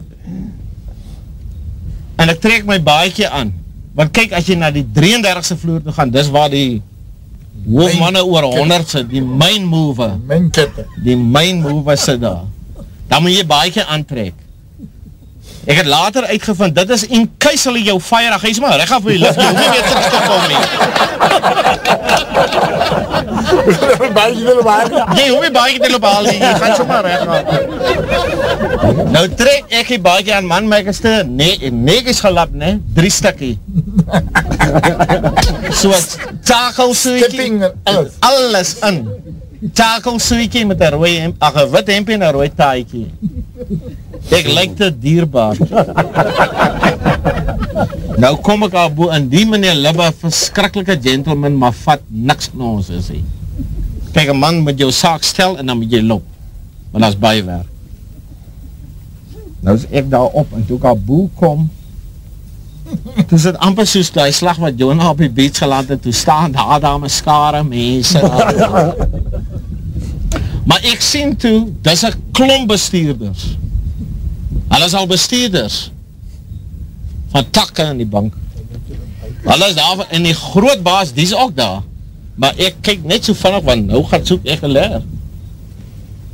en ek trek my baadje aan want kyk as jy na die 33ste vloer toe gaan dis waar die hoofmanne oor 100 sit die main mover Mijn kitte. die main mover sit daar dan moet jy baadje aantrek ek het later uitgevind dit is in case hulle jou fire hy is maar recht af vir die lift jy hoef nie weer terug te kom nie Baie wil maken. Jy hoef nie baie te loop haal nie, jy gaan sommer reg gaan. Nou trek ek die baie aan man, my ek is te ne negies gelap, ne? Drie stukkie. So takelsuikie, Tipping en alles. alles in. Takelsuikie met 'n rooi hemp, ag 'n wit hempie en 'n rooi taaitjie. Ek lyk te dierbaar. nou kom ek al bo in die meneer Libbe, verskriklike gentleman, maar vat niks na ons is hy. Kijk, een man moet jou saak stel en dan moet jy loop. Want dat is bijwerk. Nou is ek daar op en toe ek al boel kom, toe is het amper soos die slag wat Jonah op die beach geland het, toe staan daar daar my skare mense. daar. maar ek sien toe, dis een klomp bestuurders. Hulle is al bestuurders van takke in die bank. Hulle is daar, en die groot baas, die is ook daar. Maar ek kyk net so vinnig, want nou gaan soek ek geleer.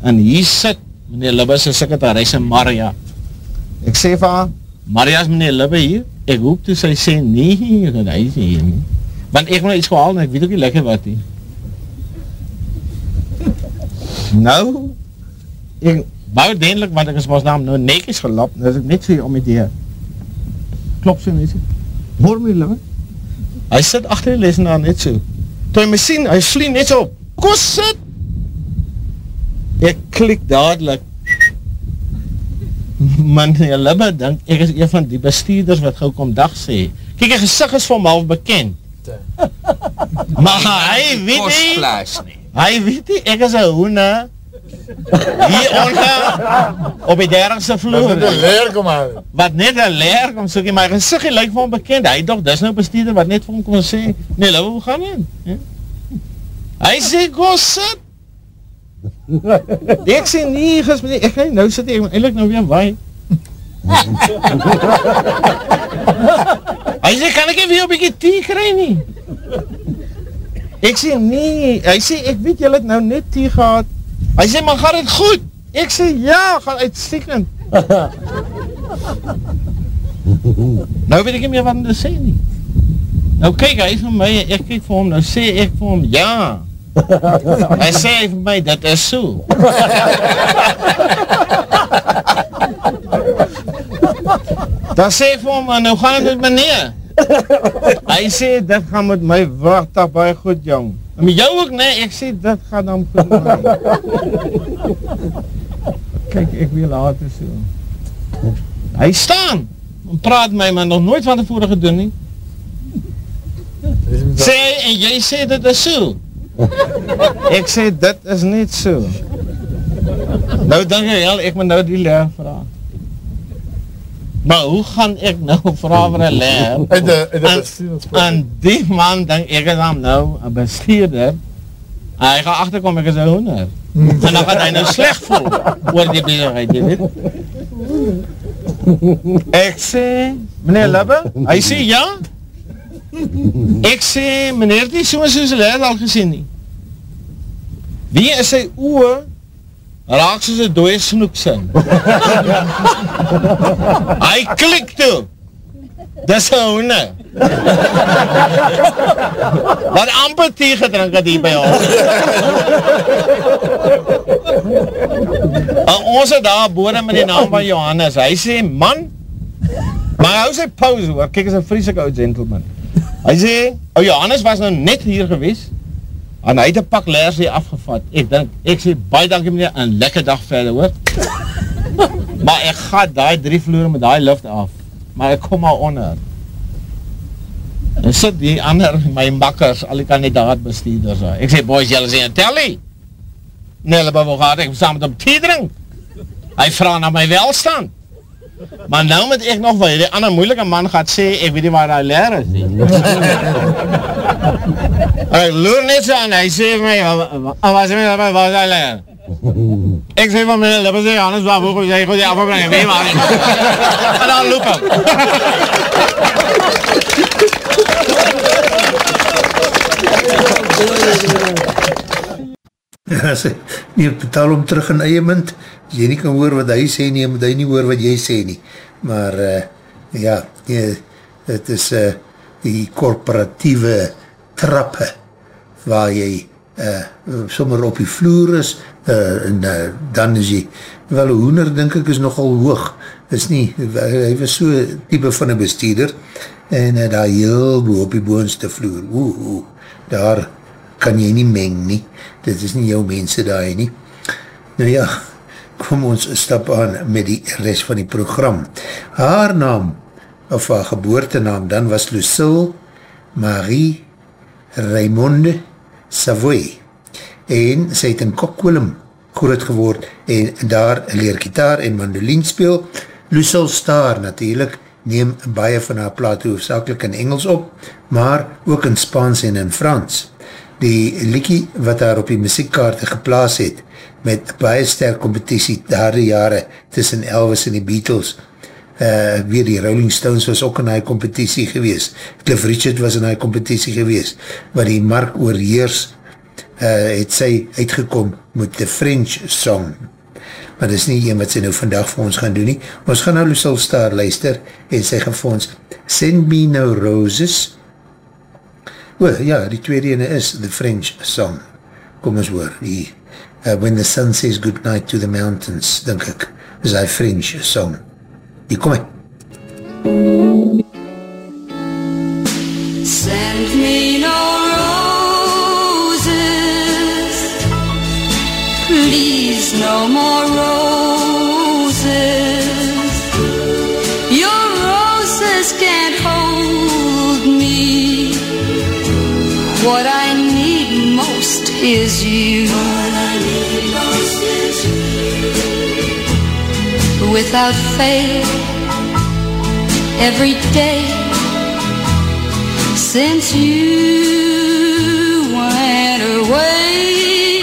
En hier sit meneer Libbe sy sekretaris en Maria. Ek sê vir haar, Maria is meneer Libbe hier? Ek hoop toe sy sê, nee, het hy is hier nie. Want ek moet iets gehaal en ek weet ook nie lekker wat nie. Nou, ek, baie dendelik, want ek is ons naam nou nekies gelap, nou is ek net so om die deur. Klop so net so. Hoor my Libbe? Hy sit achter die lesenaar net so. Toe hy my sien, hy vlie net so op. Kom sit! Ek klik dadelijk. Man, jy libbe dink, ek is een van die bestuurders wat gauw kom dag sê. Kijk, die gezicht is hom half bekend. maar hy weet nie, hy weet nie, ek is een hoene. Hier onder, op die dergste Dat vloer. is de leer kom aan. wat net een leer kom soekie, maar gezicht lyk vir hom bekend. Hy dog, dis nou bestuurder wat net vir hom kom sê, nee, laat hoe gaan in? Ja? Hy sê, go sit. ek sê, nee, ges, meneer, ek nie nou sit, ek eindelijk nou weer waai. hy sê, kan ek nie weer een bykie thee kry nie? Ek sê, nee, hy sê, ek weet jy het nou net thee gehad. Hy sê, maar gaat het goed? Ek sê, ja, gaat uitstekend. nou weet ek nie meer wat te sê nie. Nou kyk hy vir my, ek kyk vir hom, nou sê ek vir hom, ja. Hy sê vir my, dit is so. Dan sê vir hom, "En nou gaan het met meneer. hy sê, dit gaan met my wachtig baie goed, jong. En met jou ook, nee, ek sê, dit gaan dan goed my. Kijk, ek wil later so. Hy staan, en praat my, maar nog nooit van tevore gedoen nie. Sê en jy sê dit is so. Ek sê, dit is niet so. Nou denk jy, hel, ek moet nou die leer vraag. Maar hoe gaan ek nou vraag vir een leer? Uit de, uit de En- bestuurderspoort. En die man, denk ek is hem nou, een bestuurder, en hy gaan achterkom, ek is een hoender. en dan gaat hy nou slecht voel, oor die bezigheid, jy weet. Ek sê, meneer Libbe, hy sê ja. Ek sê, meneer die soms soos hulle het al gesien nie. Wie is sy oor, raak soos een dooie snoeksin. hy klik toe. Dis een hoene. Wat amper thee gedrink het hier by ons. En ons het daar boorde met die naam van Johannes. Hy sê, man, maar hy hou sy pauze hoor. Kijk, is een vrieslik oud gentleman. Hy sê, o Johannes was nou net hier gewees, en hy het een pak leers hier afgevat. Ek denk, ek sê, baie dankie meneer, en lekker dag verder hoor. maar ek ga die drie vloer met die lift af. Maar ek kom maar onder. En sit die ander, my makkers, al die kandidaat bestuurders. Ek sê, boys, jylle sê, telly. Nee, hulle wil gehad, ek saam met hom thee drink. Hy vraag na my welstand. Maar nou moet ek nog wel, die ander moeilike man gaat sê, ek weet nie waar hy leer is nie. Hy loer net so aan, hy sê vir my, "Wa- wat sê my, wat was hy leer? Ek sê van my, dat was hy, anders waar, hoe jy goed die afbrengen, weet je waar nie. En dan loop hem. Ja, sê, nee, betaal hom terug in eie munt, jy nie kan hoor wat hy sê nie, moet hy nie hoor wat jy sê nie, maar uh, ja, nee, het is uh, die korporatieve trappe, waar jy uh, sommer op die vloer is, uh, en uh, dan is jy, wel, een hoender, denk ek, is nogal hoog, is nie, hy was so type van een bestuurder, en uh, daar heel boe op die boonste vloer, oeh, oeh, daar kan jy nie meng nie, dit is nie jou mense daar nie. Nou ja, kom ons stap aan met die rest van die program. Haar naam, of haar geboortenaam, dan was Lucille Marie Raymonde Savoy. En sy het in Kokkwillem groot geword en daar leer gitaar en mandolin speel. Lucille Star natuurlijk neem baie van haar plaat hoofdzakelik in Engels op, maar ook in Spaans en in Frans die liekie wat haar op die muziekkaarte geplaas het, met baie sterk competitie daar die jare tussen Elvis en die Beatles, uh, weer die Rolling Stones was ook in die competitie gewees, Cliff Richard was in die competitie gewees, waar die mark oorheers, uh, het sy uitgekom met the French song, maar dis nie een wat sy nou vandag vir ons gaan doen nie, ons gaan nou Lucille Star luister, en sy gaan vir ons Send Me No Roses, O, ja, die tweede ene is The French Song. Kom ons hoor, die uh, When the Sun Says Goodnight to the Mountains, denk ek, is French Song. Kom. Send me no roses, please no more roses. Your roses can't hold me. What I need most is you. Without fail, every day since you went away,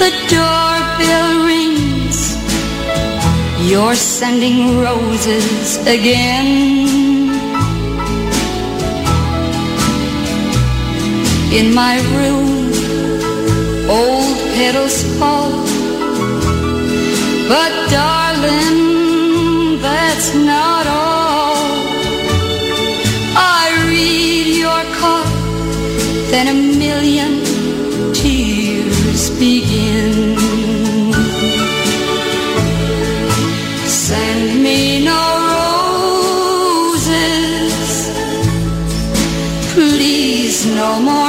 the doorbell rings. You're sending roses again. In my room, old petals fall. But darling, that's not all. I read your card, then a million tears begin. Send me no roses, please no more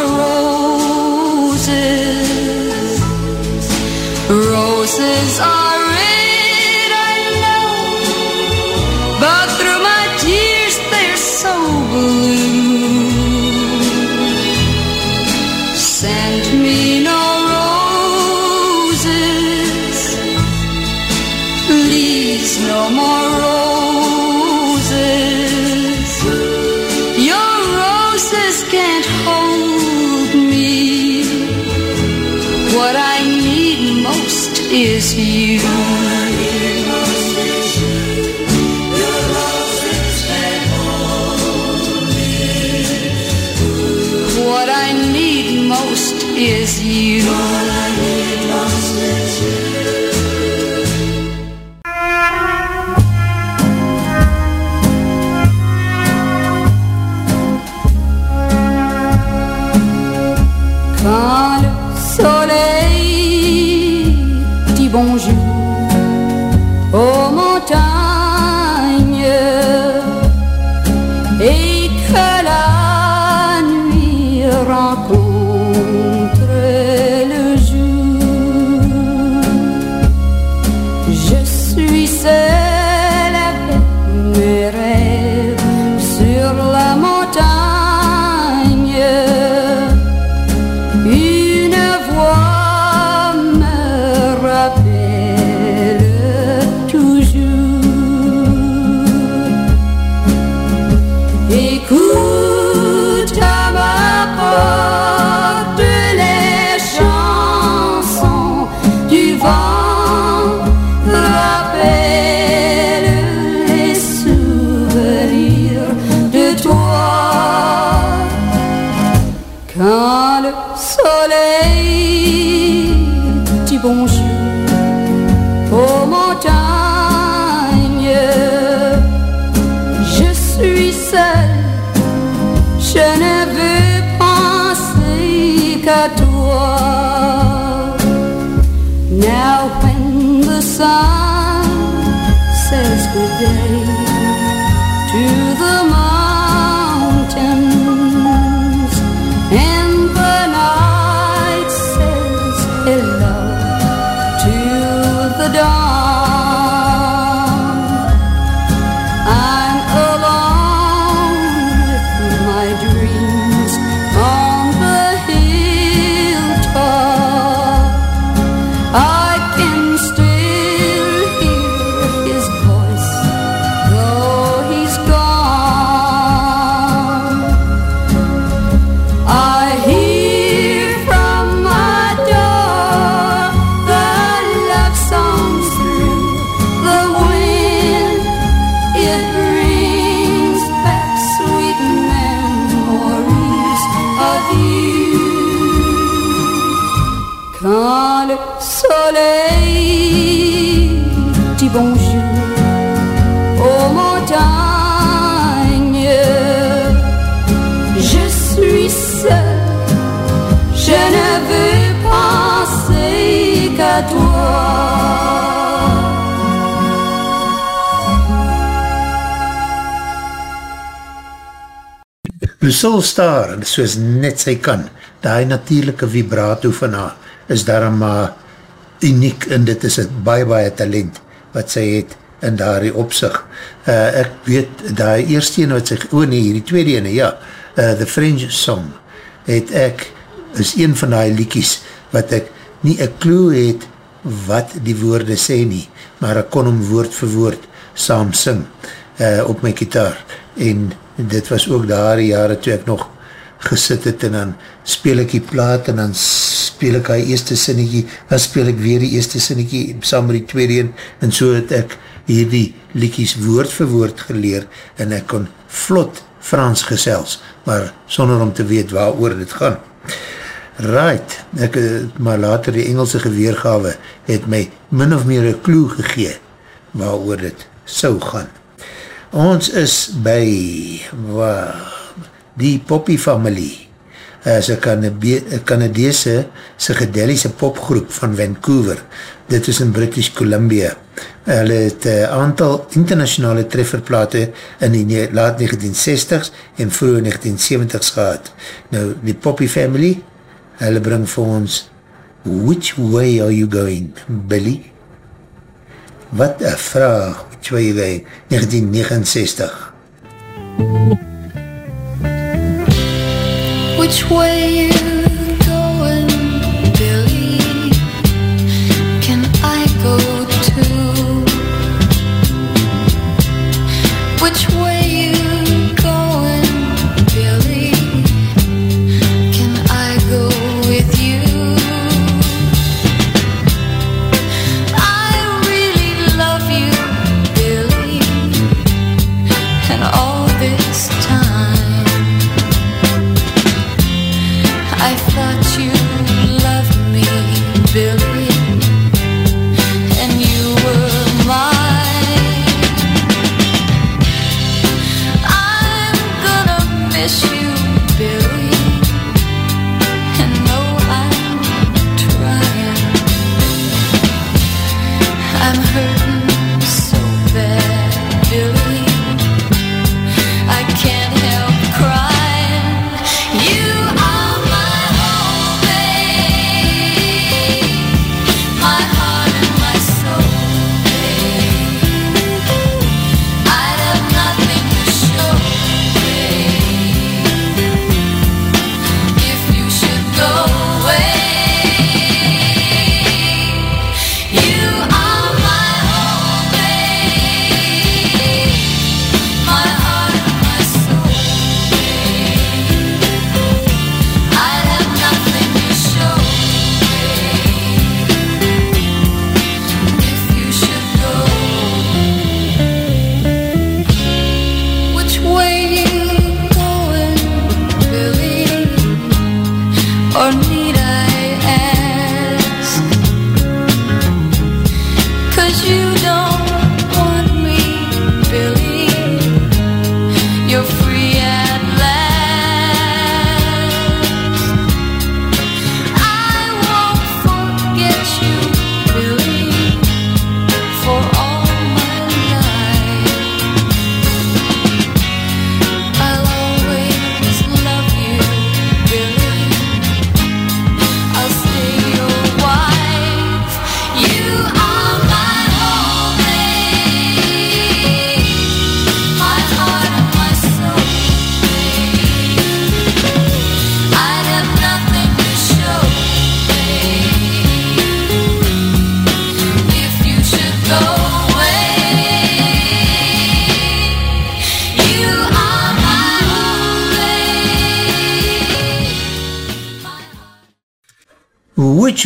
Lucille Star, soos net sy kan, die natuurlijke vibrato van haar, is daarom maar uniek en dit is een baie baie talent wat sy het in daardie opzicht. Uh, ek weet, die eerste ene wat sy, o oh nee, die tweede ene, ja, uh, The French Song, het ek, is een van die liekies, wat ek nie een clue het wat die woorde sê nie, maar ek kon hom woord vir woord saam sing uh, op my gitaar. En dit was ook daar die jare toe ek nog gesit het en dan speel ek die plaat en dan speel ek die eerste sinnetjie, dan speel ek weer die eerste sinnetjie saam met die tweede een en so het ek hierdie liekies woord vir woord geleer en ek kon vlot Frans gesels, maar sonder om te weet waar oor dit gaan. Right, ek, maar later die Engelse geweergawe het my min of meer een clue gegee waar oor dit sou gaan. Ons is by waar, die Poppy familie is een Canadese psychedelische popgroep van Vancouver. Dit is in British Columbia. Hulle het een aantal internationale trefferplate in die laat 1960s en vroeg 1970s gehad. Nou, die Poppy family, hulle bring vir ons Which way are you going, Billy? Wat een vraag, which way are you going? 1969. Which way you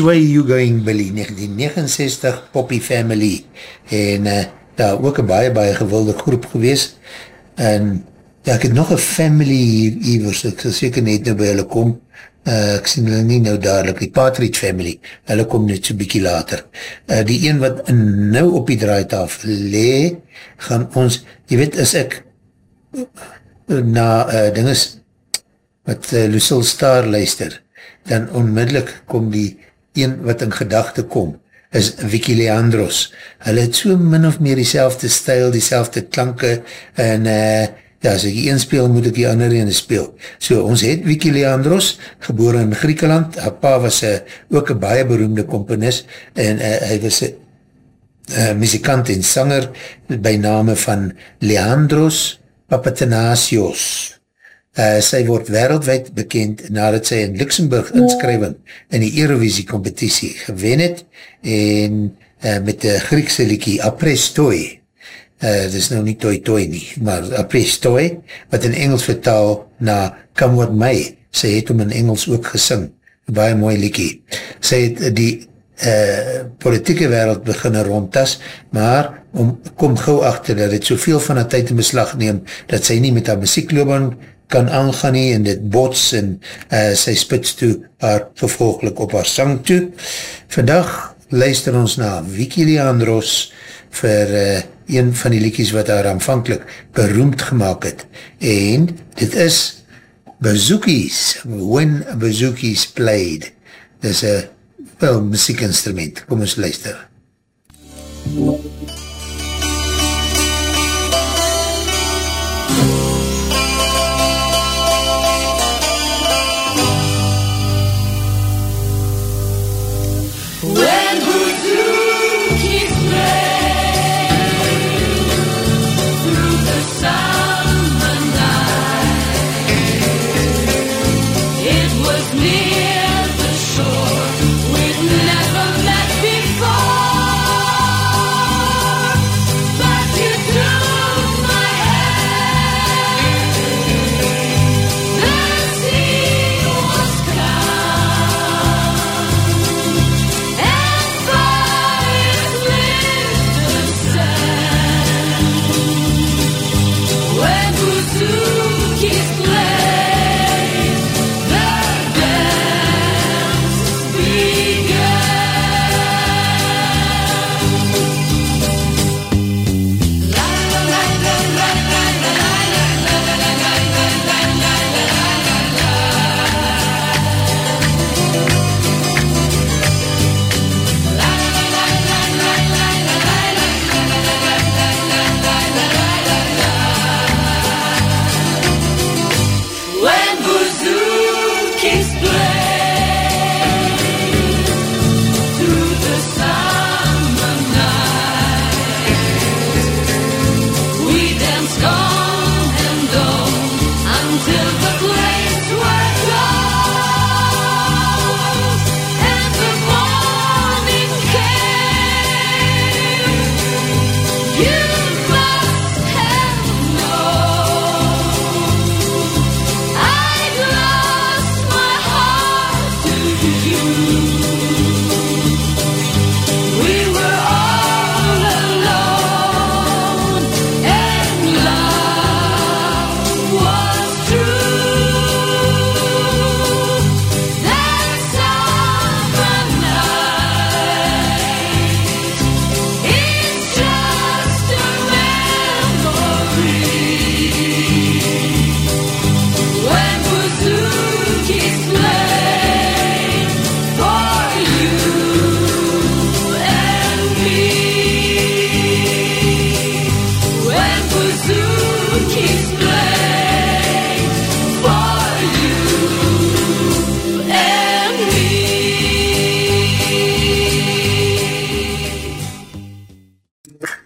Which Way You Going Billy, 1969, Poppy Family, en uh, daar ook een baie, baie gewilde groep gewees, en ja, ek het nog een family hier, Ivers, ek sal seker net nou by hulle kom, uh, ek sien hulle nie nou dadelijk, die Partridge Family, hulle kom net so bykie later. Uh, die een wat nou op die draaitafel lee, gaan ons, jy weet, as ek na uh, dinges wat uh, Lucille Star luister, dan onmiddellik kom die een wat in gedachte kom, is Vicky Leandros. Hulle het so min of meer die stijl, die selfde klanke, en uh, ja, as ek die een speel, moet ek die ander ene speel. So, ons het Vicky Leandros, geboren in Griekenland, haar pa was uh, ook een baie beroemde komponist, en uh, hy was een uh, muzikant en sanger, by name van Leandros Papatanasios. Uh, sy word wereldwijd bekend nadat sy in Luxemburg inskrywing in die Eurovisie competitie gewen het en uh, met die Griekse liekie Aprestoi, uh, dit is nou nie toi toi nie, maar Aprestoi, wat in Engels vertaal na Come What May, sy het om in Engels ook gesing, baie mooi liekie. Sy het die uh, politieke wereld beginne rondtas, maar om, kom gauw achter dat het soveel van haar tyd in beslag neem, dat sy nie met haar muziekloobaan kan aangaan nie en dit bots en uh, sy spits toe haar vervolgelik op haar sang toe. Vandag luister ons na Vicky Leandros vir uh, een van die liedjies wat haar aanvankelijk beroemd gemaakt het. En dit is Bazookies, When Bazookies Played. Dit is een wel muziekinstrument. Kom ons luister. MUZIEK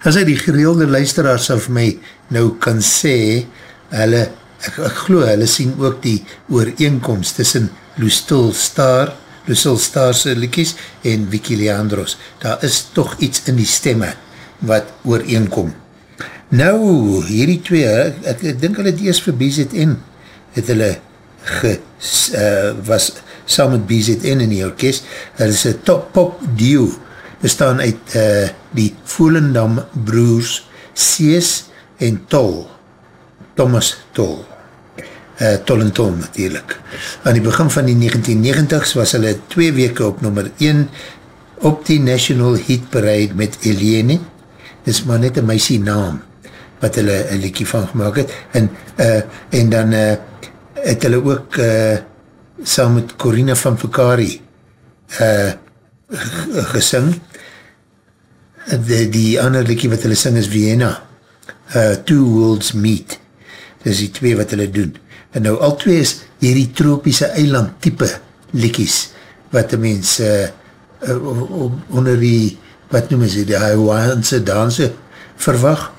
as hy die gereelde luisteraars of my nou kan sê, hulle, ek, ek geloof, hulle sien ook die ooreenkomst tussen Lustil Star, Lustil Star's likies en Vicky Leandros. Daar is toch iets in die stemme wat ooreenkom. Nou, hierdie twee, ek, ek, ek dink hulle het eerst vir BZN, het hulle ge, uh, was saam met BZN in die orkest. Hulle is een top pop duo, bestaan uit uh, die Voelendam broers Sees en Tol, Thomas Tol. Uh, Tol en Tol natuurlijk. Aan die begin van die 1990s was hulle twee weke op nummer 1 op die National Heat Parade met Elene. Dis maar net een meisie naam wat hulle een liekie van gemaakt het. En, uh, en dan uh, het hulle ook uh, saam met Corina van Vakari uh, gesing. Die, die ander liekie wat hulle sing is Vienna. Uh, Two Worlds Meet. Dis die twee wat hulle doen. En nou al twee is hierdie tropiese eiland type liekies wat die mens uh, uh, onder die wat noem is die, die Hawaiianse danse verwag.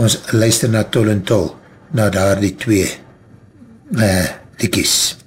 Ons luister na Tol en Tol na daar die twee uh, liekies. Ja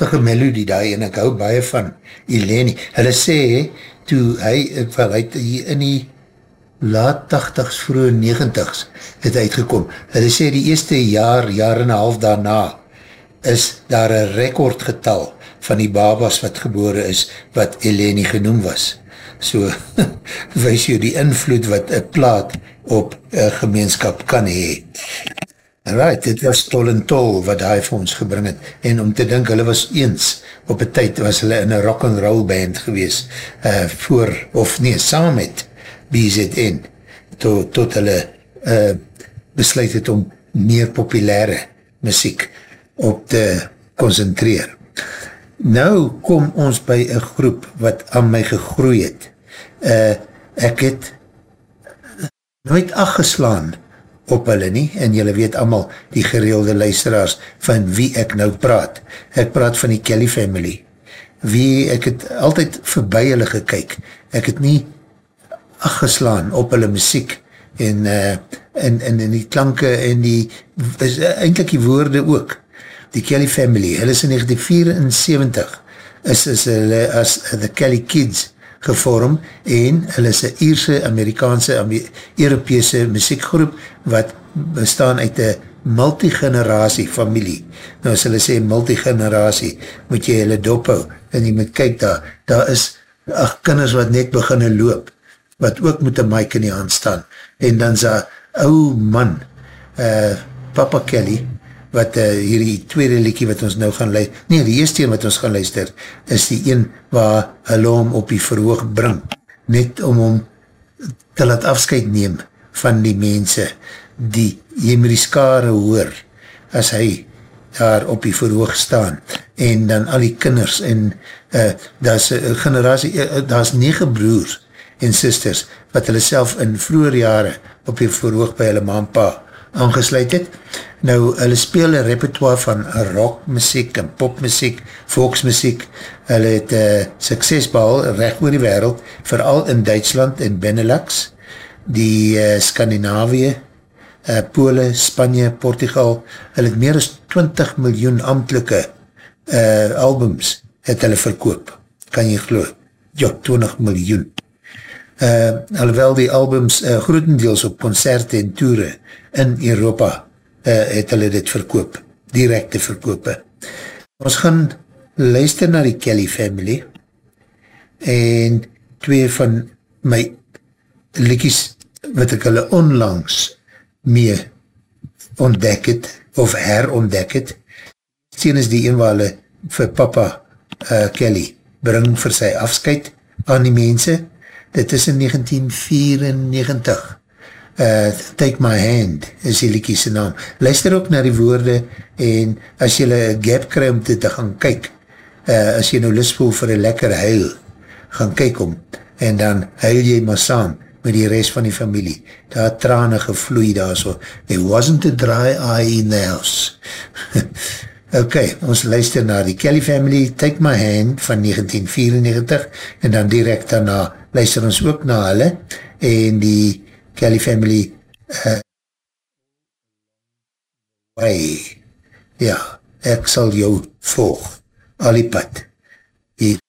prachtige melodie daar en ek hou baie van Eleni. Hulle sê, toe hy, wel, hy het hier in die laat 80s, vroeg 90s het uitgekom. Hulle sê die eerste jaar, jaar en een half daarna is daar een rekordgetal van die babas wat gebore is, wat Eleni genoem was. So, wees jy die invloed wat een plaat op een gemeenskap kan hee. Right, dit was Tol en Tol wat hy vir ons gebring het. En om te dink, hulle was eens, op een tyd was hulle in een rock and roll band gewees, uh, voor, of nee, saam met BZN, to, tot hulle uh, besluit het om meer populaire muziek op te concentreer. Nou kom ons by een groep wat aan my gegroei het. Uh, ek het nooit afgeslaan op hulle nie, en julle weet allemaal die gereelde luisteraars van wie ek nou praat. Ek praat van die Kelly family. Wie, ek het altyd voorbij hulle gekyk. Ek het nie afgeslaan op hulle muziek en, uh, en, en, en die klanke en die, is eindelijk die woorde ook. Die Kelly family, hulle is in 1974 is, is hulle as The Kelly Kids gevorm en hulle is een Ierse, Amerikaanse, Europese muziekgroep wat bestaan uit een multigeneratie familie. Nou as hulle sê multigeneratie, moet jy hulle dophou en jy moet kyk daar, daar is ach, kinders wat net beginne loop, wat ook moet een mic in die hand staan. En dan is een ou man, uh, Papa Kelly, wat uh, hierdie tweede liekie wat ons nou gaan luister, nee, die eerste wat ons gaan luister, is die een waar hulle hom op die verhoog bring, net om hom te laat afscheid neem van die mense, die jy met die skare hoor, as hy daar op die verhoog staan, en dan al die kinders, en uh, daar is een generatie, uh, daar is nege broers en sisters, wat hulle self in vroeger jare op die verhoog by hulle ma en pa aangesluit het, Nou, hulle speel een repertoire van rockmuziek en popmuziek, volksmuziek. Hulle het uh, succes behal recht oor die wereld, vooral in Duitsland en Benelux, die uh, Scandinavië, uh, Pole, Spanje, Portugal. Hulle het meer as 20 miljoen amtelike uh, albums het hulle verkoop. Kan jy geloof? Ja, 20 miljoen. Uh, alhoewel die albums uh, grotendeels op concerte en toere in Europa uh, het hulle dit verkoop, directe verkoop. Ons gaan luister na die Kelly family en twee van my likies wat ek hulle onlangs mee ontdek het of herontdek het. Sien is die een waar hulle vir papa uh, Kelly bring vir sy afskeid aan die mense. Dit is in 1994 uh, Take My Hand is die liekie sy naam. Luister ook na die woorde en as jylle gap kry om te, te gaan kyk, uh, as jy nou lust voel vir een lekker huil, gaan kyk om en dan huil jy maar saam met die rest van die familie. Daar trane gevloei daar so. There wasn't a dry eye in the house. ok, ons luister na die Kelly Family, Take My Hand van 1994 en dan direct daarna luister ons ook na hulle en die Kelly family uh, way. Ja, ek sal jou volg, al die pad. Hier.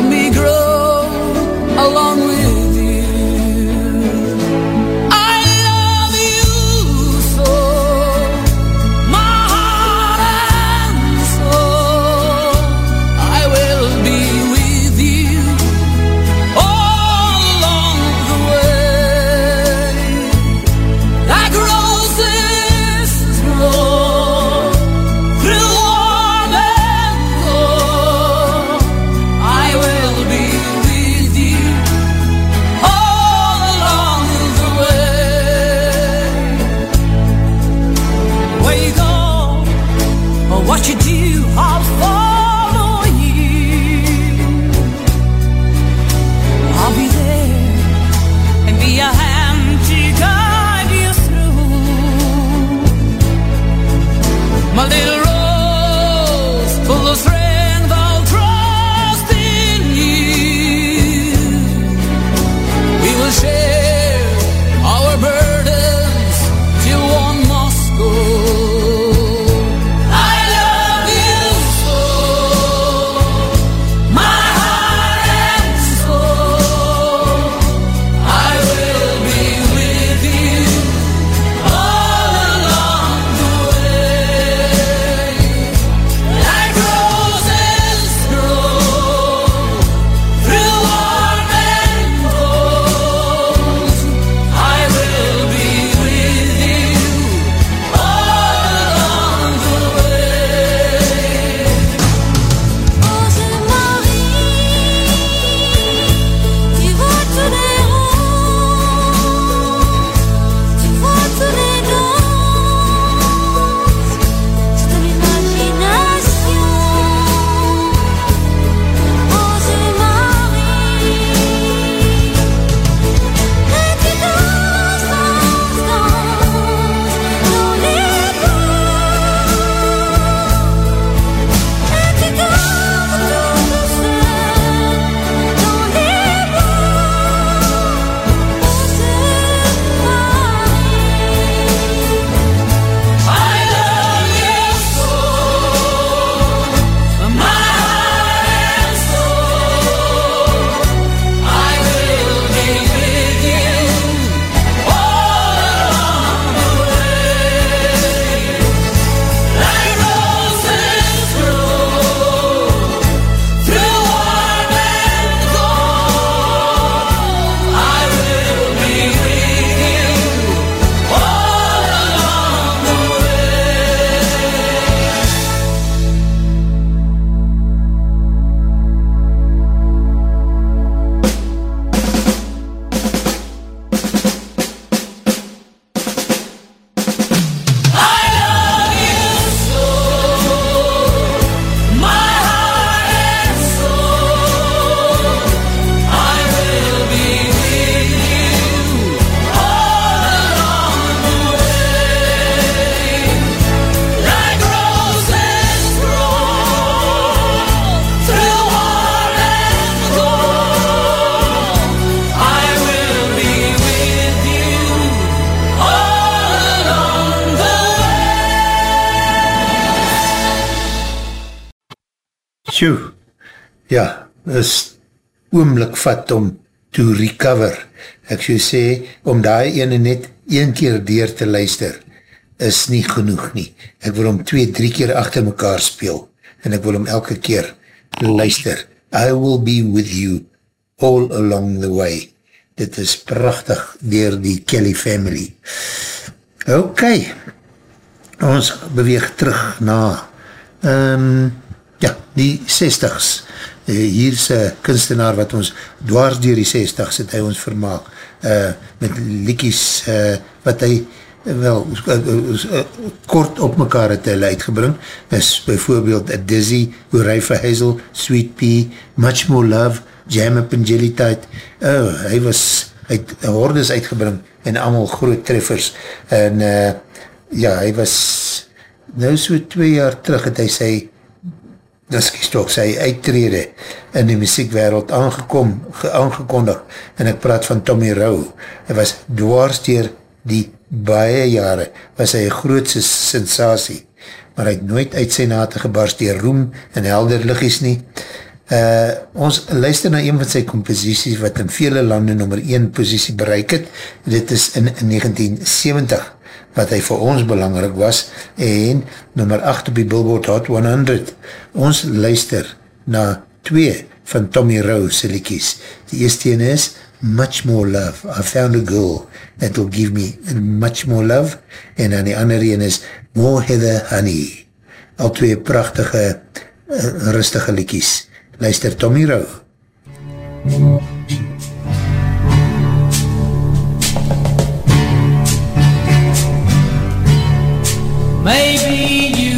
Help me grow along vat om to recover. Ek so sê, om daai ene net een keer deur te luister, is nie genoeg nie. Ek wil hom twee, drie keer achter mekaar speel, en ek wil hom elke keer luister. I will be with you all along the way. Dit is prachtig dier die Kelly family. Ok, ons beweeg terug na um, ja, die 60s. Uh, hier is kunstenaar wat ons dwars dier die 60s het hy ons vermaak uh, met liekies uh, wat hy uh, wel uh, uh, uh, kort op mekaar het hulle uitgebring is bijvoorbeeld A Dizzy, Hoerijfa Hazel, Sweet Pea, Much More Love, Jam Up and Jelly Tide. Oh, hy was uit hordes uitgebring en allemaal groot treffers en uh, ja, hy was nou so twee jaar terug het hy sy excuse toch, sy uittrede in die muziekwereld aangekom, aangekondig, en ek praat van Tommy Rowe, hy was dwars dier die baie jare, was hy een grootse sensatie, maar hy het nooit uit sy nate gebarst dier roem en helder liggies nie. Uh, ons luister na een van sy composities wat in vele lande nummer 1 positie bereik het, dit is in 1970 wat hy vir ons belangrijk was, en nummer 8 op die Billboard Hot 100. Ons luister na twee van Tommy Rowe siliekies. Die eerste een is Much More Love, I Found a Girl That Will Give Me Much More Love, en dan die ander een is More Heather Honey. Al twee prachtige, eh, rustige liekies. Luister Tommy Rowe. Thank you. Maybe you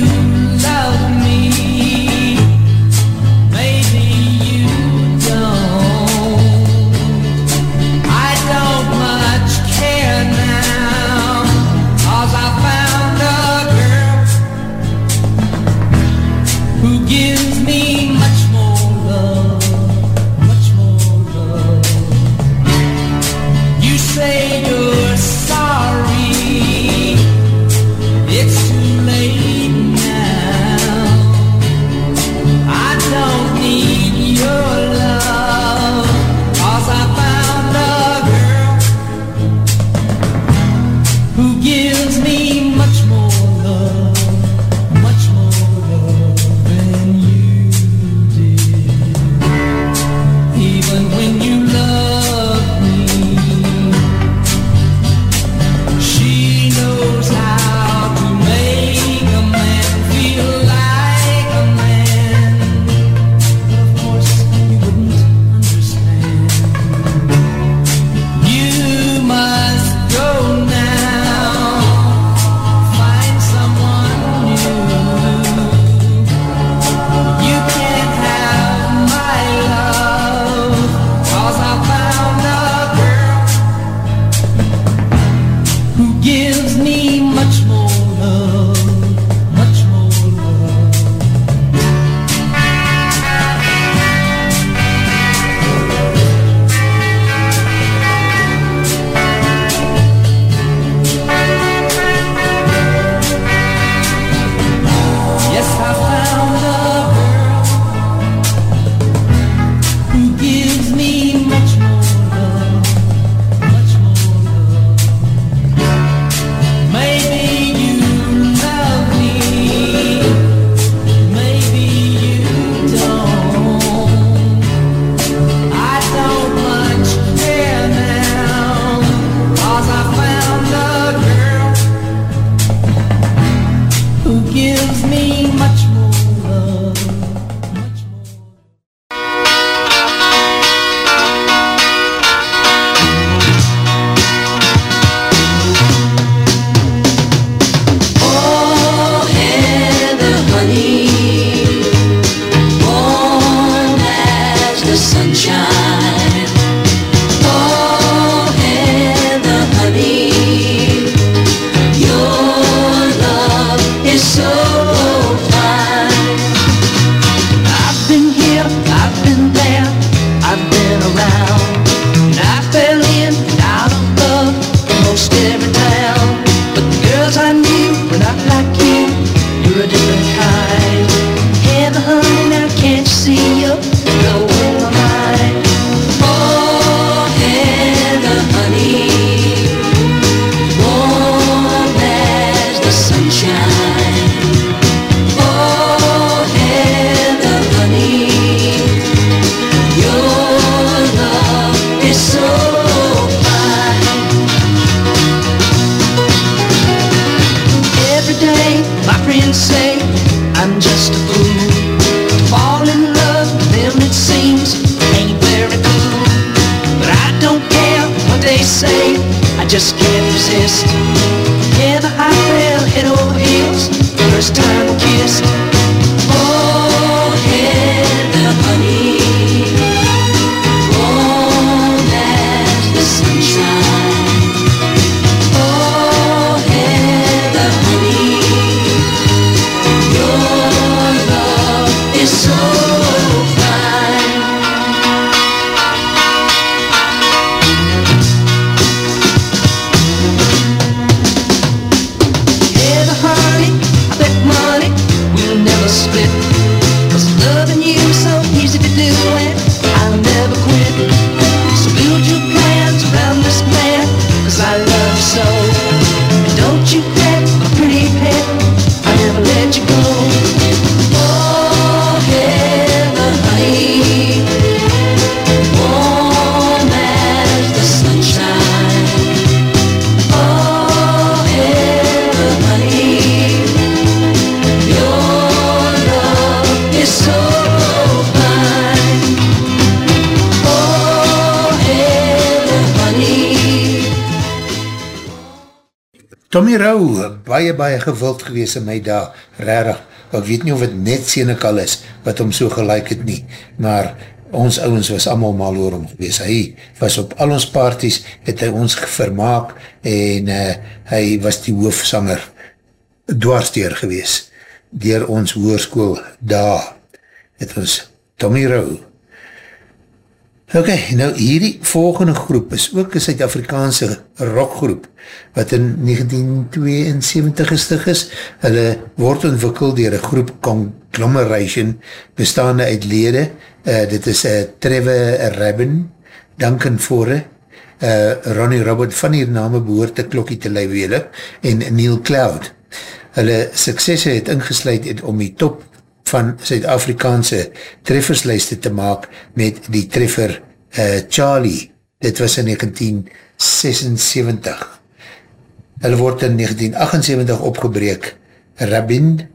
Rau, baie, baie gewild gewees in my daar, rarig, ek weet nie of het net Senekal is, wat hom so gelijk het nie, maar ons ouwens was allemaal mal oor hom gewees, hy was op al ons parties, het hy ons vermaak, en uh, hy was die hoofsanger, dwarsdeer gewees, dier ons hoerskoel daar, het ons Tommy Rau, Ok, nou hierdie volgende groep is ook een Suid-Afrikaanse rockgroep wat in 1972 gestig is. Hulle word ontwikkeld dier een groep conglomeration bestaande uit lede. Uh, dit is uh, Trevor Rabin, Duncan Fore, uh, Ronnie Robert van hier name behoort te klokkie te leiwele en Neil Cloud. Hulle suksesse het ingesluid om die top van Suid-Afrikaanse trefferslijste te maak met die treffer uh, Charlie. Dit was in 1976. Hulle word in 1978 opgebreek. Rabin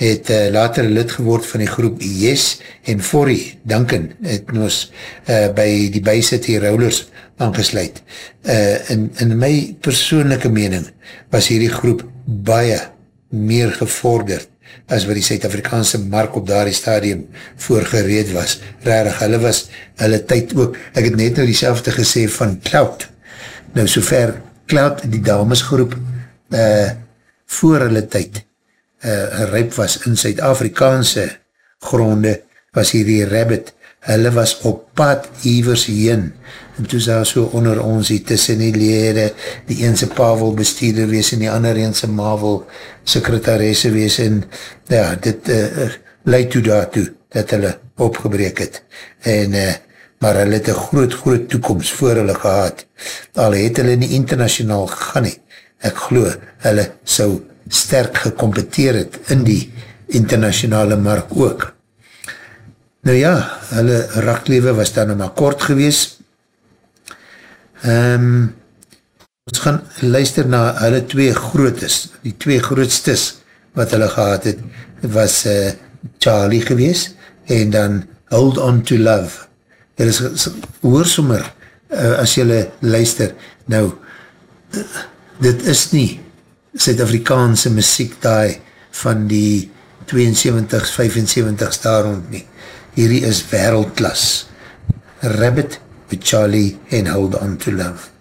het uh, later lid geword van die groep Yes en Forrie, Duncan, het ons uh, by die By-City Rollers aangesluit. Uh, in, in my persoonlijke mening was hierdie groep baie meer gevorderd as wat die Suid-Afrikaanse mark op daardie stadium voorgereed was. Rarig, hulle was, hulle tyd ook, ek het net nou die selfde gesê van Cloud. Nou sover Cloud, die damesgroep, uh, voor hulle tyd uh, geryp was in Suid-Afrikaanse gronde, was hier die Rabbit, hulle was op pad ivers heen, en toe sal so onder ons die tussen die lede, die eense Pavel bestuurder wees, en die ander eense Mavel sekretaresse wees, en ja, dit uh, leid toe daartoe, dat hulle opgebreek het, en uh, maar hulle het een groot, groot toekomst voor hulle gehad, al het hulle nie internationaal gegaan nie, ek glo, hulle sou sterk gecompeteer het in die internationale mark ook. Nou ja, hulle rachtlewe was dan maar kort gewees. Um, ons gaan luister na hulle twee grootes, die twee grootstes wat hulle gehad het, was uh, Charlie gewees en dan Hold On To Love. Hulle is hoor sommer uh, as julle luister, nou dit is nie Suid-Afrikaanse muziek daai van die 72, 75 daar rond nie hierdie is wereldklas. Rabbit with Charlie and Hold On To Love.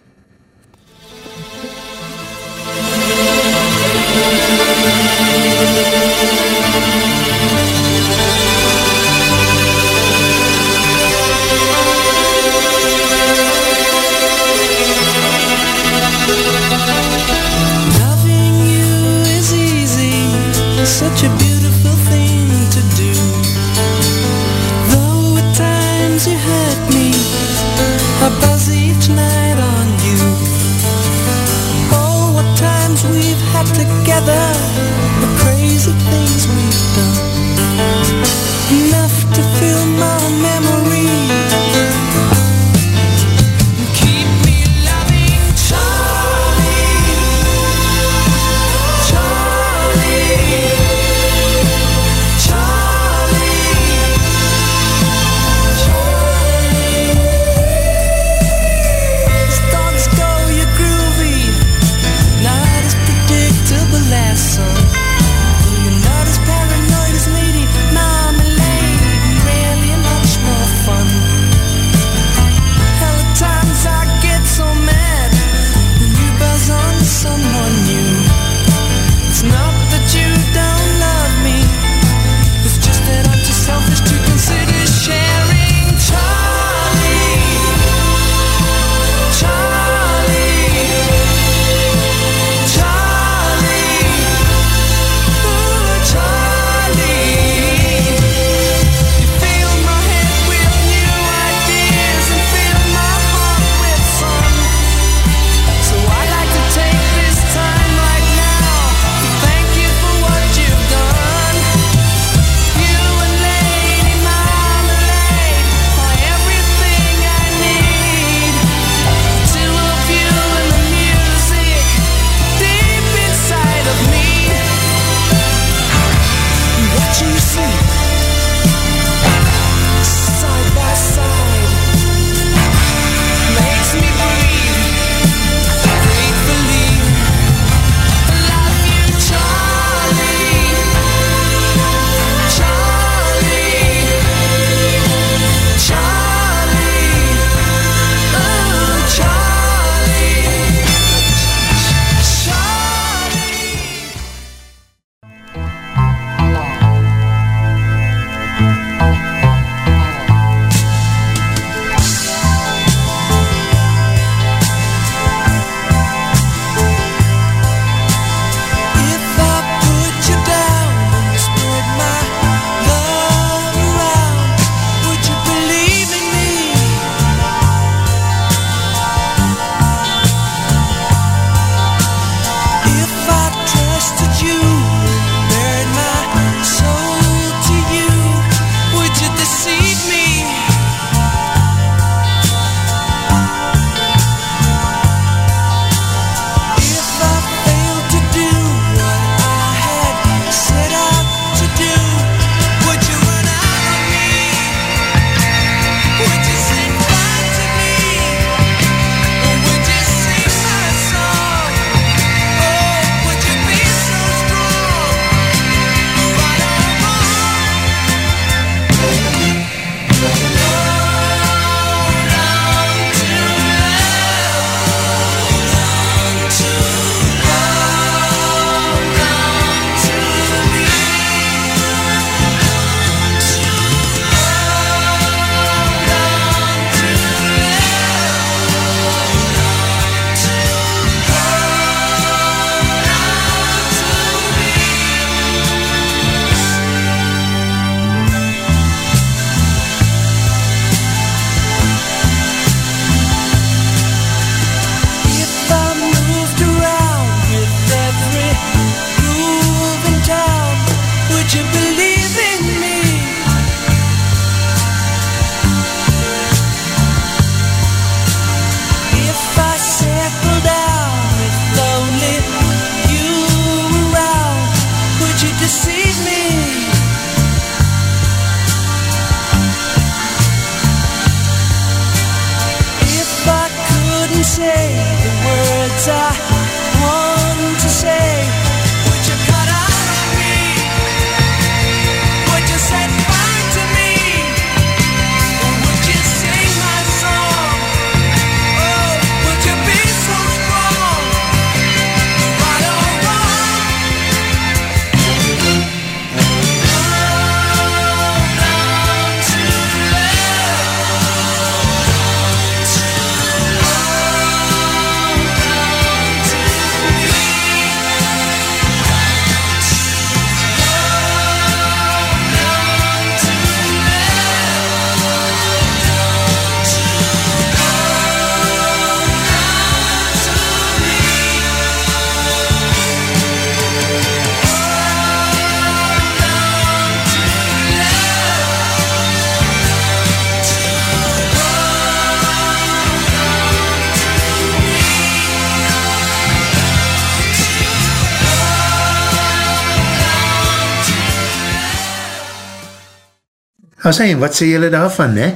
daar sy, en wat sê julle daarvan, ne?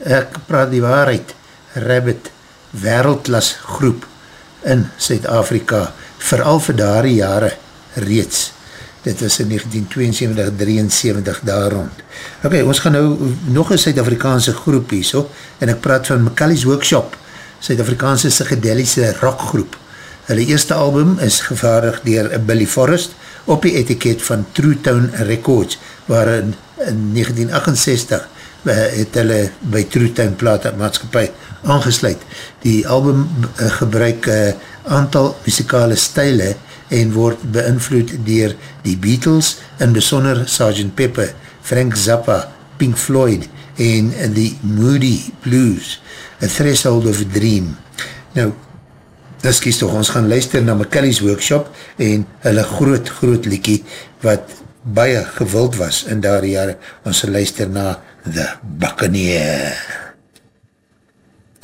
Ek praat die waarheid, Rabbit, wereldklas groep in Suid-Afrika, vooral vir daare jare reeds. Dit was in 1972, 73 daar rond. Ok, ons gaan nou nog een Suid-Afrikaanse groep hier so, en ek praat van McCallie's Workshop, Suid-Afrikaanse psychedelische rockgroep. Hulle eerste album is gevaardig dier Billy Forrest, op die etiket van True Town Records, waar in, in 1968 uh, het hulle by True Town Plata Maatskapie aangesluit. Die album uh, gebruik uh, aantal muzikale stijle en word beïnvloed dier die Beatles, in besonder Sgt. Pepper, Frank Zappa, Pink Floyd en die Moody Blues, A Threshold of a Dream. Nou, excuse toch, ons gaan luister na McKellie's Workshop en hulle groot, groot liekie wat baie gewild was in daar jare. Ons luister na The Buccaneer.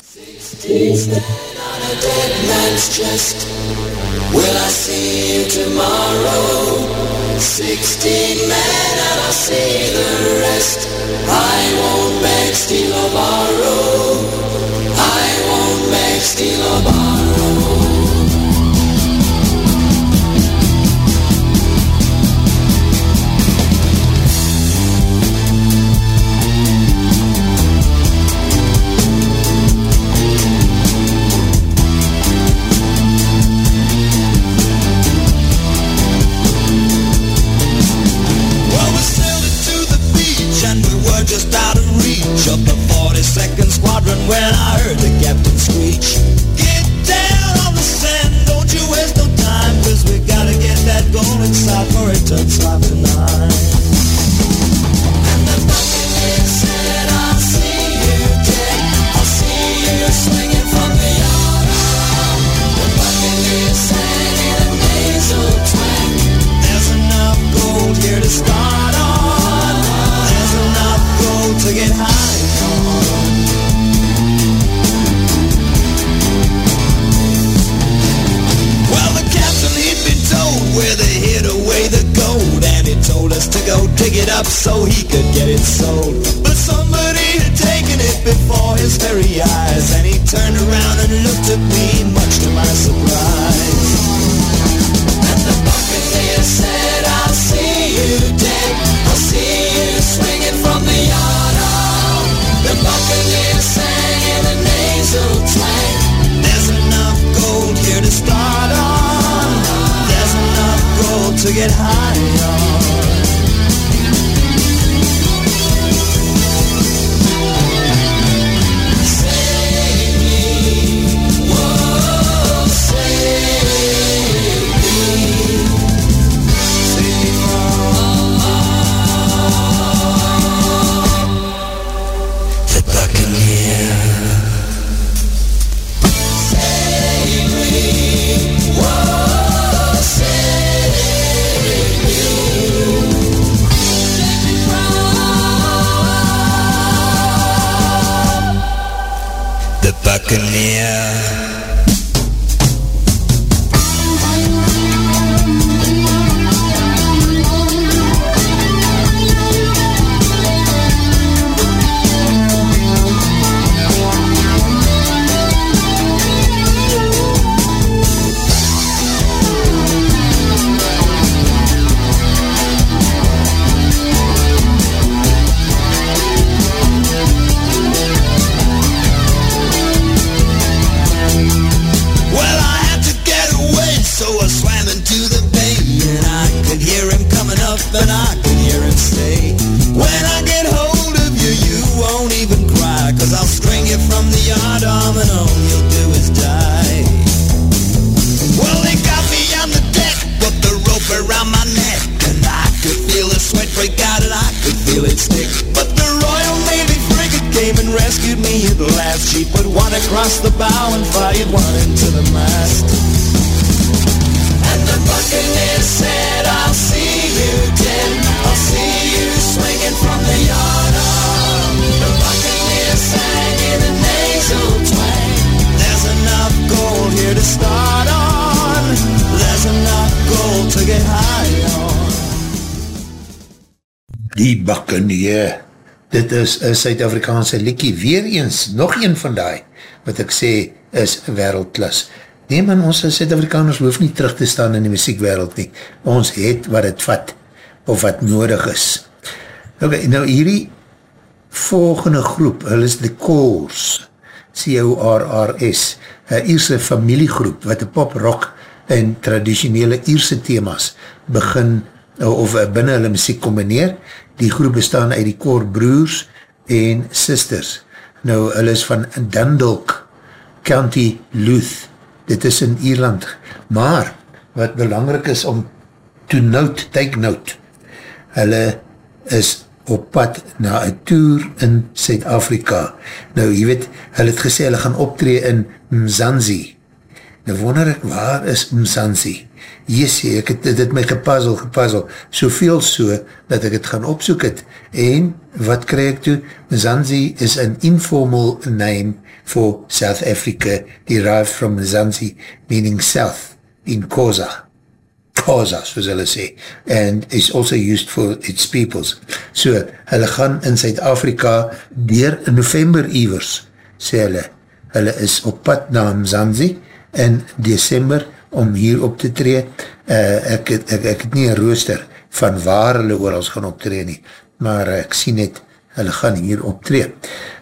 Sixties on a dead man's chest Will I see you tomorrow? Sixteen men and I'll see the rest I won't beg, steal or borrow steal a borrow die bakkenee, dit is een Suid-Afrikaanse liekie, weer eens, nog een van die, wat ek sê, is wereldklas. Nee man, ons as Suid-Afrikaners hoef nie terug te staan in die muziekwereld nie, ons het wat het vat, of wat nodig is. Ok, nou hierdie volgende groep, hulle is The Coors, C-O-R-R-S, een Ierse familiegroep, wat die pop, rock en traditionele Ierse thema's begin of binnen hulle muziek combineer, die groep bestaan uit die Koor broers en sisters. Nou, hulle is van Dundalk, County Louth, dit is in Ierland, maar wat belangrijk is om to note, take note, hulle is op pad na een tour in Suid-Afrika. Nou, jy weet, hulle het gesê, hulle gaan optree in Mzanzi. Nou wonder ek, waar is Mzanzi? Jesie, ek het dit my gepuzzle, gepuzzle, soveel so, dat ek het gaan opsoek het. En, wat krijg ek toe? Mzanzi is an informal name for South Africa, derived from Mzanzi, meaning south, in Koza. Koza, soos hulle sê, and is also used for its peoples. So, hulle gaan in Zuid-Afrika dier november evers, sê hulle, hulle is op pad na Mzanzi in december om hier op te tree. Uh, ek, het, ek, ek het nie een rooster van waar hulle oorals gaan optree nie, maar ek sien net, hulle gaan hier optree.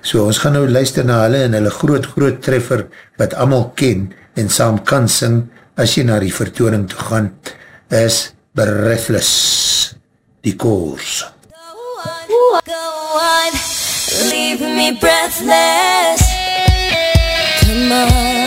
So, ons gaan nou luister na hulle en hulle groot, groot treffer wat allemaal ken en saam kan sing as jy na die vertooning toe gaan, is Breathless, die koors. Go on, leave me breathless. Come on.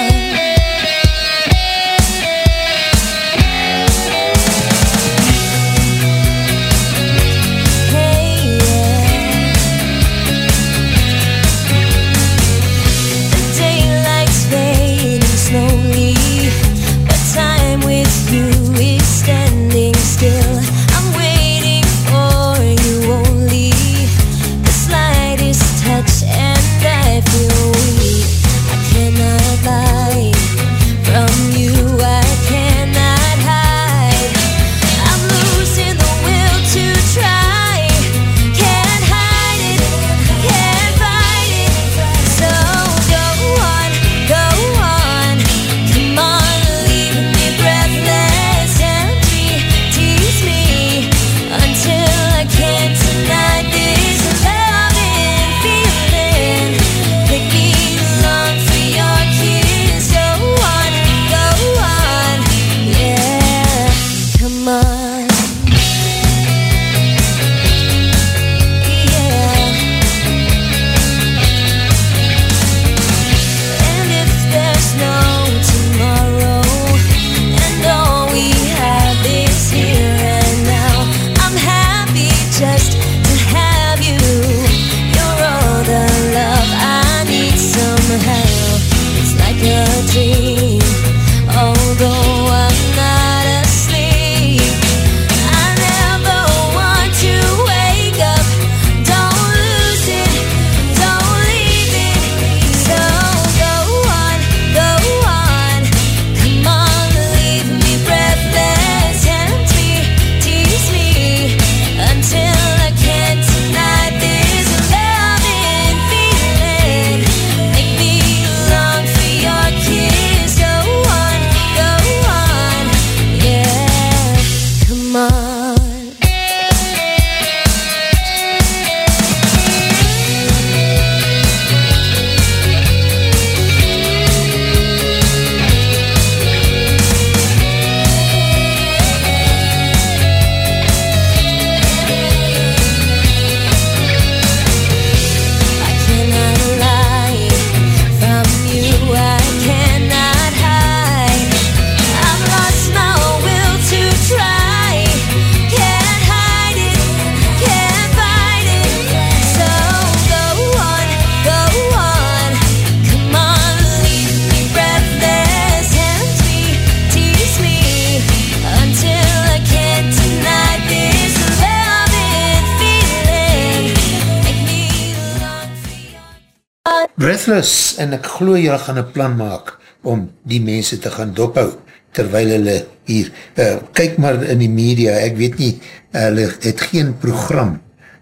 Breathless, en ek glo jy gaan een plan maak om die mense te gaan dophou, terwyl hulle hier, uh, kyk maar in die media, ek weet nie, hulle het geen program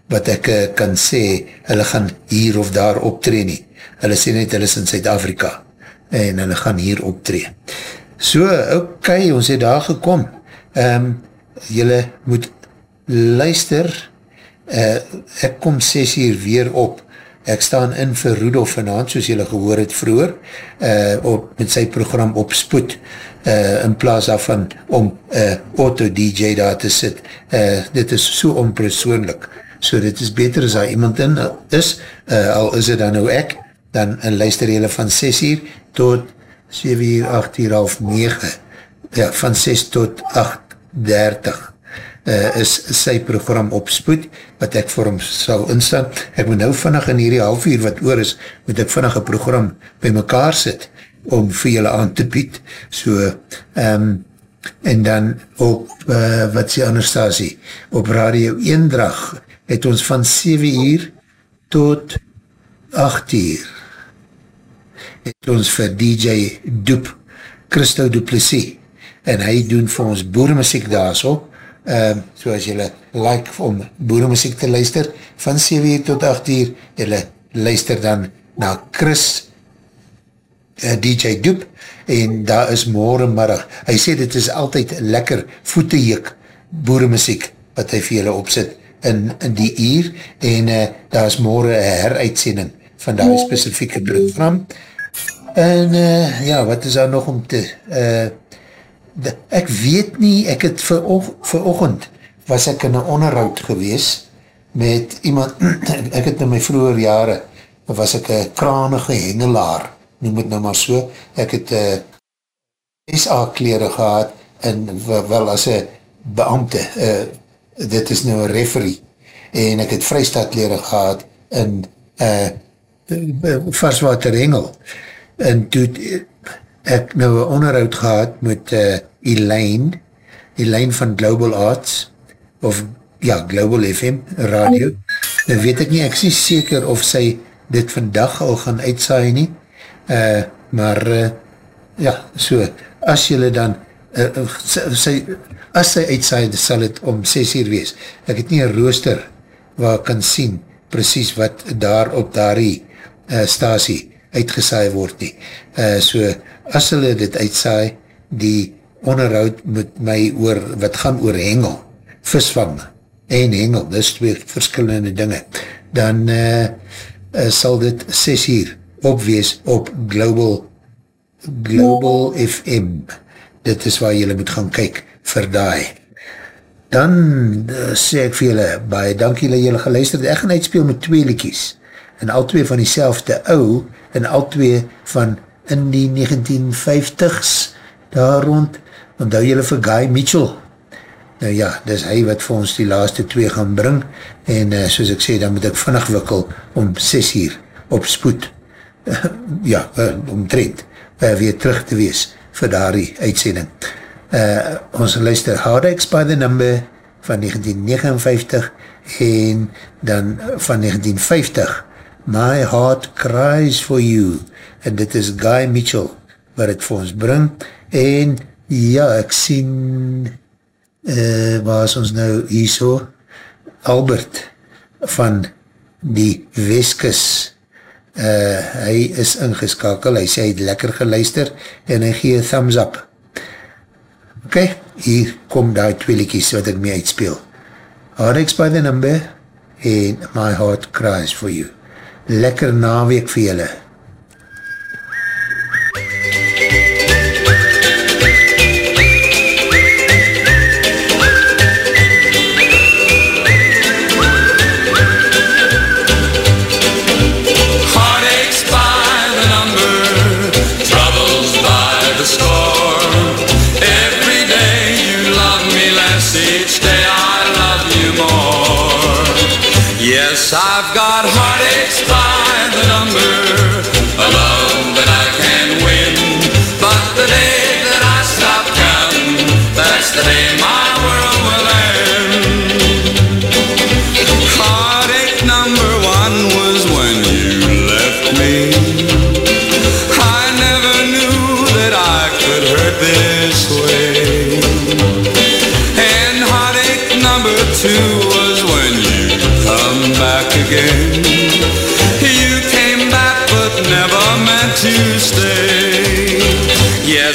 wat ek uh, kan sê, hulle gaan hier of daar optree nie. Hulle sê net, hulle is in Zuid-Afrika en hulle gaan hier optree. So, ok, ons het daar gekom. Um, julle moet luister, uh, ek kom 6 uur weer op, ek staan in vir Rudolf vanavond, soos julle gehoor het vroeger, uh, op, met sy program op spoed, uh, in plaas daarvan om uh, auto-DJ daar te sit. Uh, dit is so onpersoonlik, so dit is beter as daar iemand in is, uh, al is het dan nou ek, dan uh, luister julle van 6 uur tot 7 uur, 8 uur, half 9, ja, van 6 tot 8, 30, uh, is sy program op spoed, wat ek vir hom sal instaan. Ek moet nou vannig in hierdie half uur wat oor is, moet ek vannig een program by mekaar sit, om vir julle aan te bied. So, um, en dan op, uh, wat is die ander stasie, op Radio Eendrag, het ons van 7 uur tot 8 uur, het ons vir DJ Doep, Christo Duplessis, en hy doen vir ons boermuziek daar so, um, so as jylle like om boermuziek te luister, van 7 uur tot 8 uur, jylle luister dan na Chris uh, DJ Doep, en daar is morgenmiddag, hy sê dit is altyd lekker voetejeek boermuziek, wat hy vir jylle opzit in, in die uur, en uh, daar is morgen een heruitsending van die specifieke program, en uh, ja, wat is daar nog om te uh, ek weet nie, ek het vir, vir ochend was ek in een onderhoud gewees met iemand, ek het in my vroeger jare, was ek een kranige hengelaar, noem het nou maar so, ek het uh, SA kleren gehad, en wel as een beambte, uh, dit is nou een referee, en ek het vrystaat kleren gehad, in uh, varswater hengel, en toe ek nou een onderhoud gehad met uh, Elaine, Elaine van Global Arts, of ja, Global FM radio, nou weet ek nie, ek sê seker of sy dit vandag al gaan uitsaai nie, uh, maar uh, ja, so, as jylle dan, uh, sy, as sy uitsaai, sal het om 6 uur wees. Ek het nie een rooster waar ek kan sien, precies wat daar op daarie uh, stasie uitgesaai word nie. Uh, so, as hulle dit uitsaai, die onderhoud met my oor, wat gaan oor hengel, visvang en hengel, dis twee verskillende dinge, dan uh, uh, sal dit 6 uur opwees op Global Global FM. Dit is waar jylle moet gaan kyk vir daai. Dan sê ek vir jylle, baie dankie dat jylle geluisterd, ek gaan uitspeel met twee liekies, en al twee van die selfde ou, en al twee van in die 1950s daar rond, want hou jylle vir Guy Mitchell. Nou ja, dis hy wat vir ons die laaste twee gaan bring, en uh, soos ek sê, dan moet ek vannig wikkel om 6 uur op spoed, uh, ja, uh, omtrend, uh, weer terug te wees vir daar die uitsending. Uh, ons luister Hardex by the Number van 1959 en dan van 1950 My Heart Cries For You en dit is Guy Mitchell wat het vir ons bring. En ja, ek sien uh, waar is ons nou? Hier so. Albert van die Weskus. Uh, hy is ingeskakel, hy sê hy het lekker geluister en hy gee thumbs up. Ok, hier kom die tweelikies wat ek mee uitspeel. Hardex by the number en My Heart Cries For You. Lekker naweek vir julle.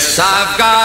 Yes, I've got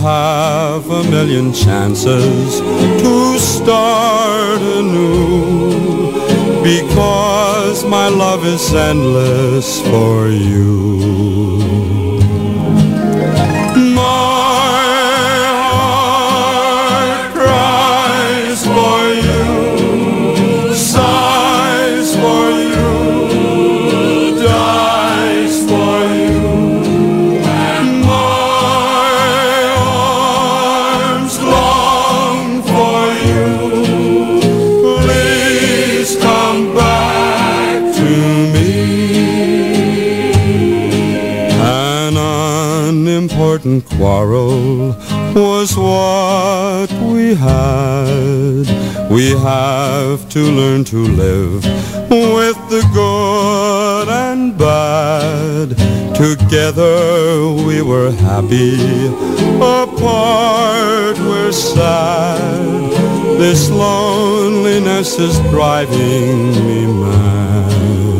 Half a million chances to start anew because my love is endless for you. just what we had. We have to learn to live with the good and bad. Together we were happy, apart we're sad. This loneliness is driving me mad.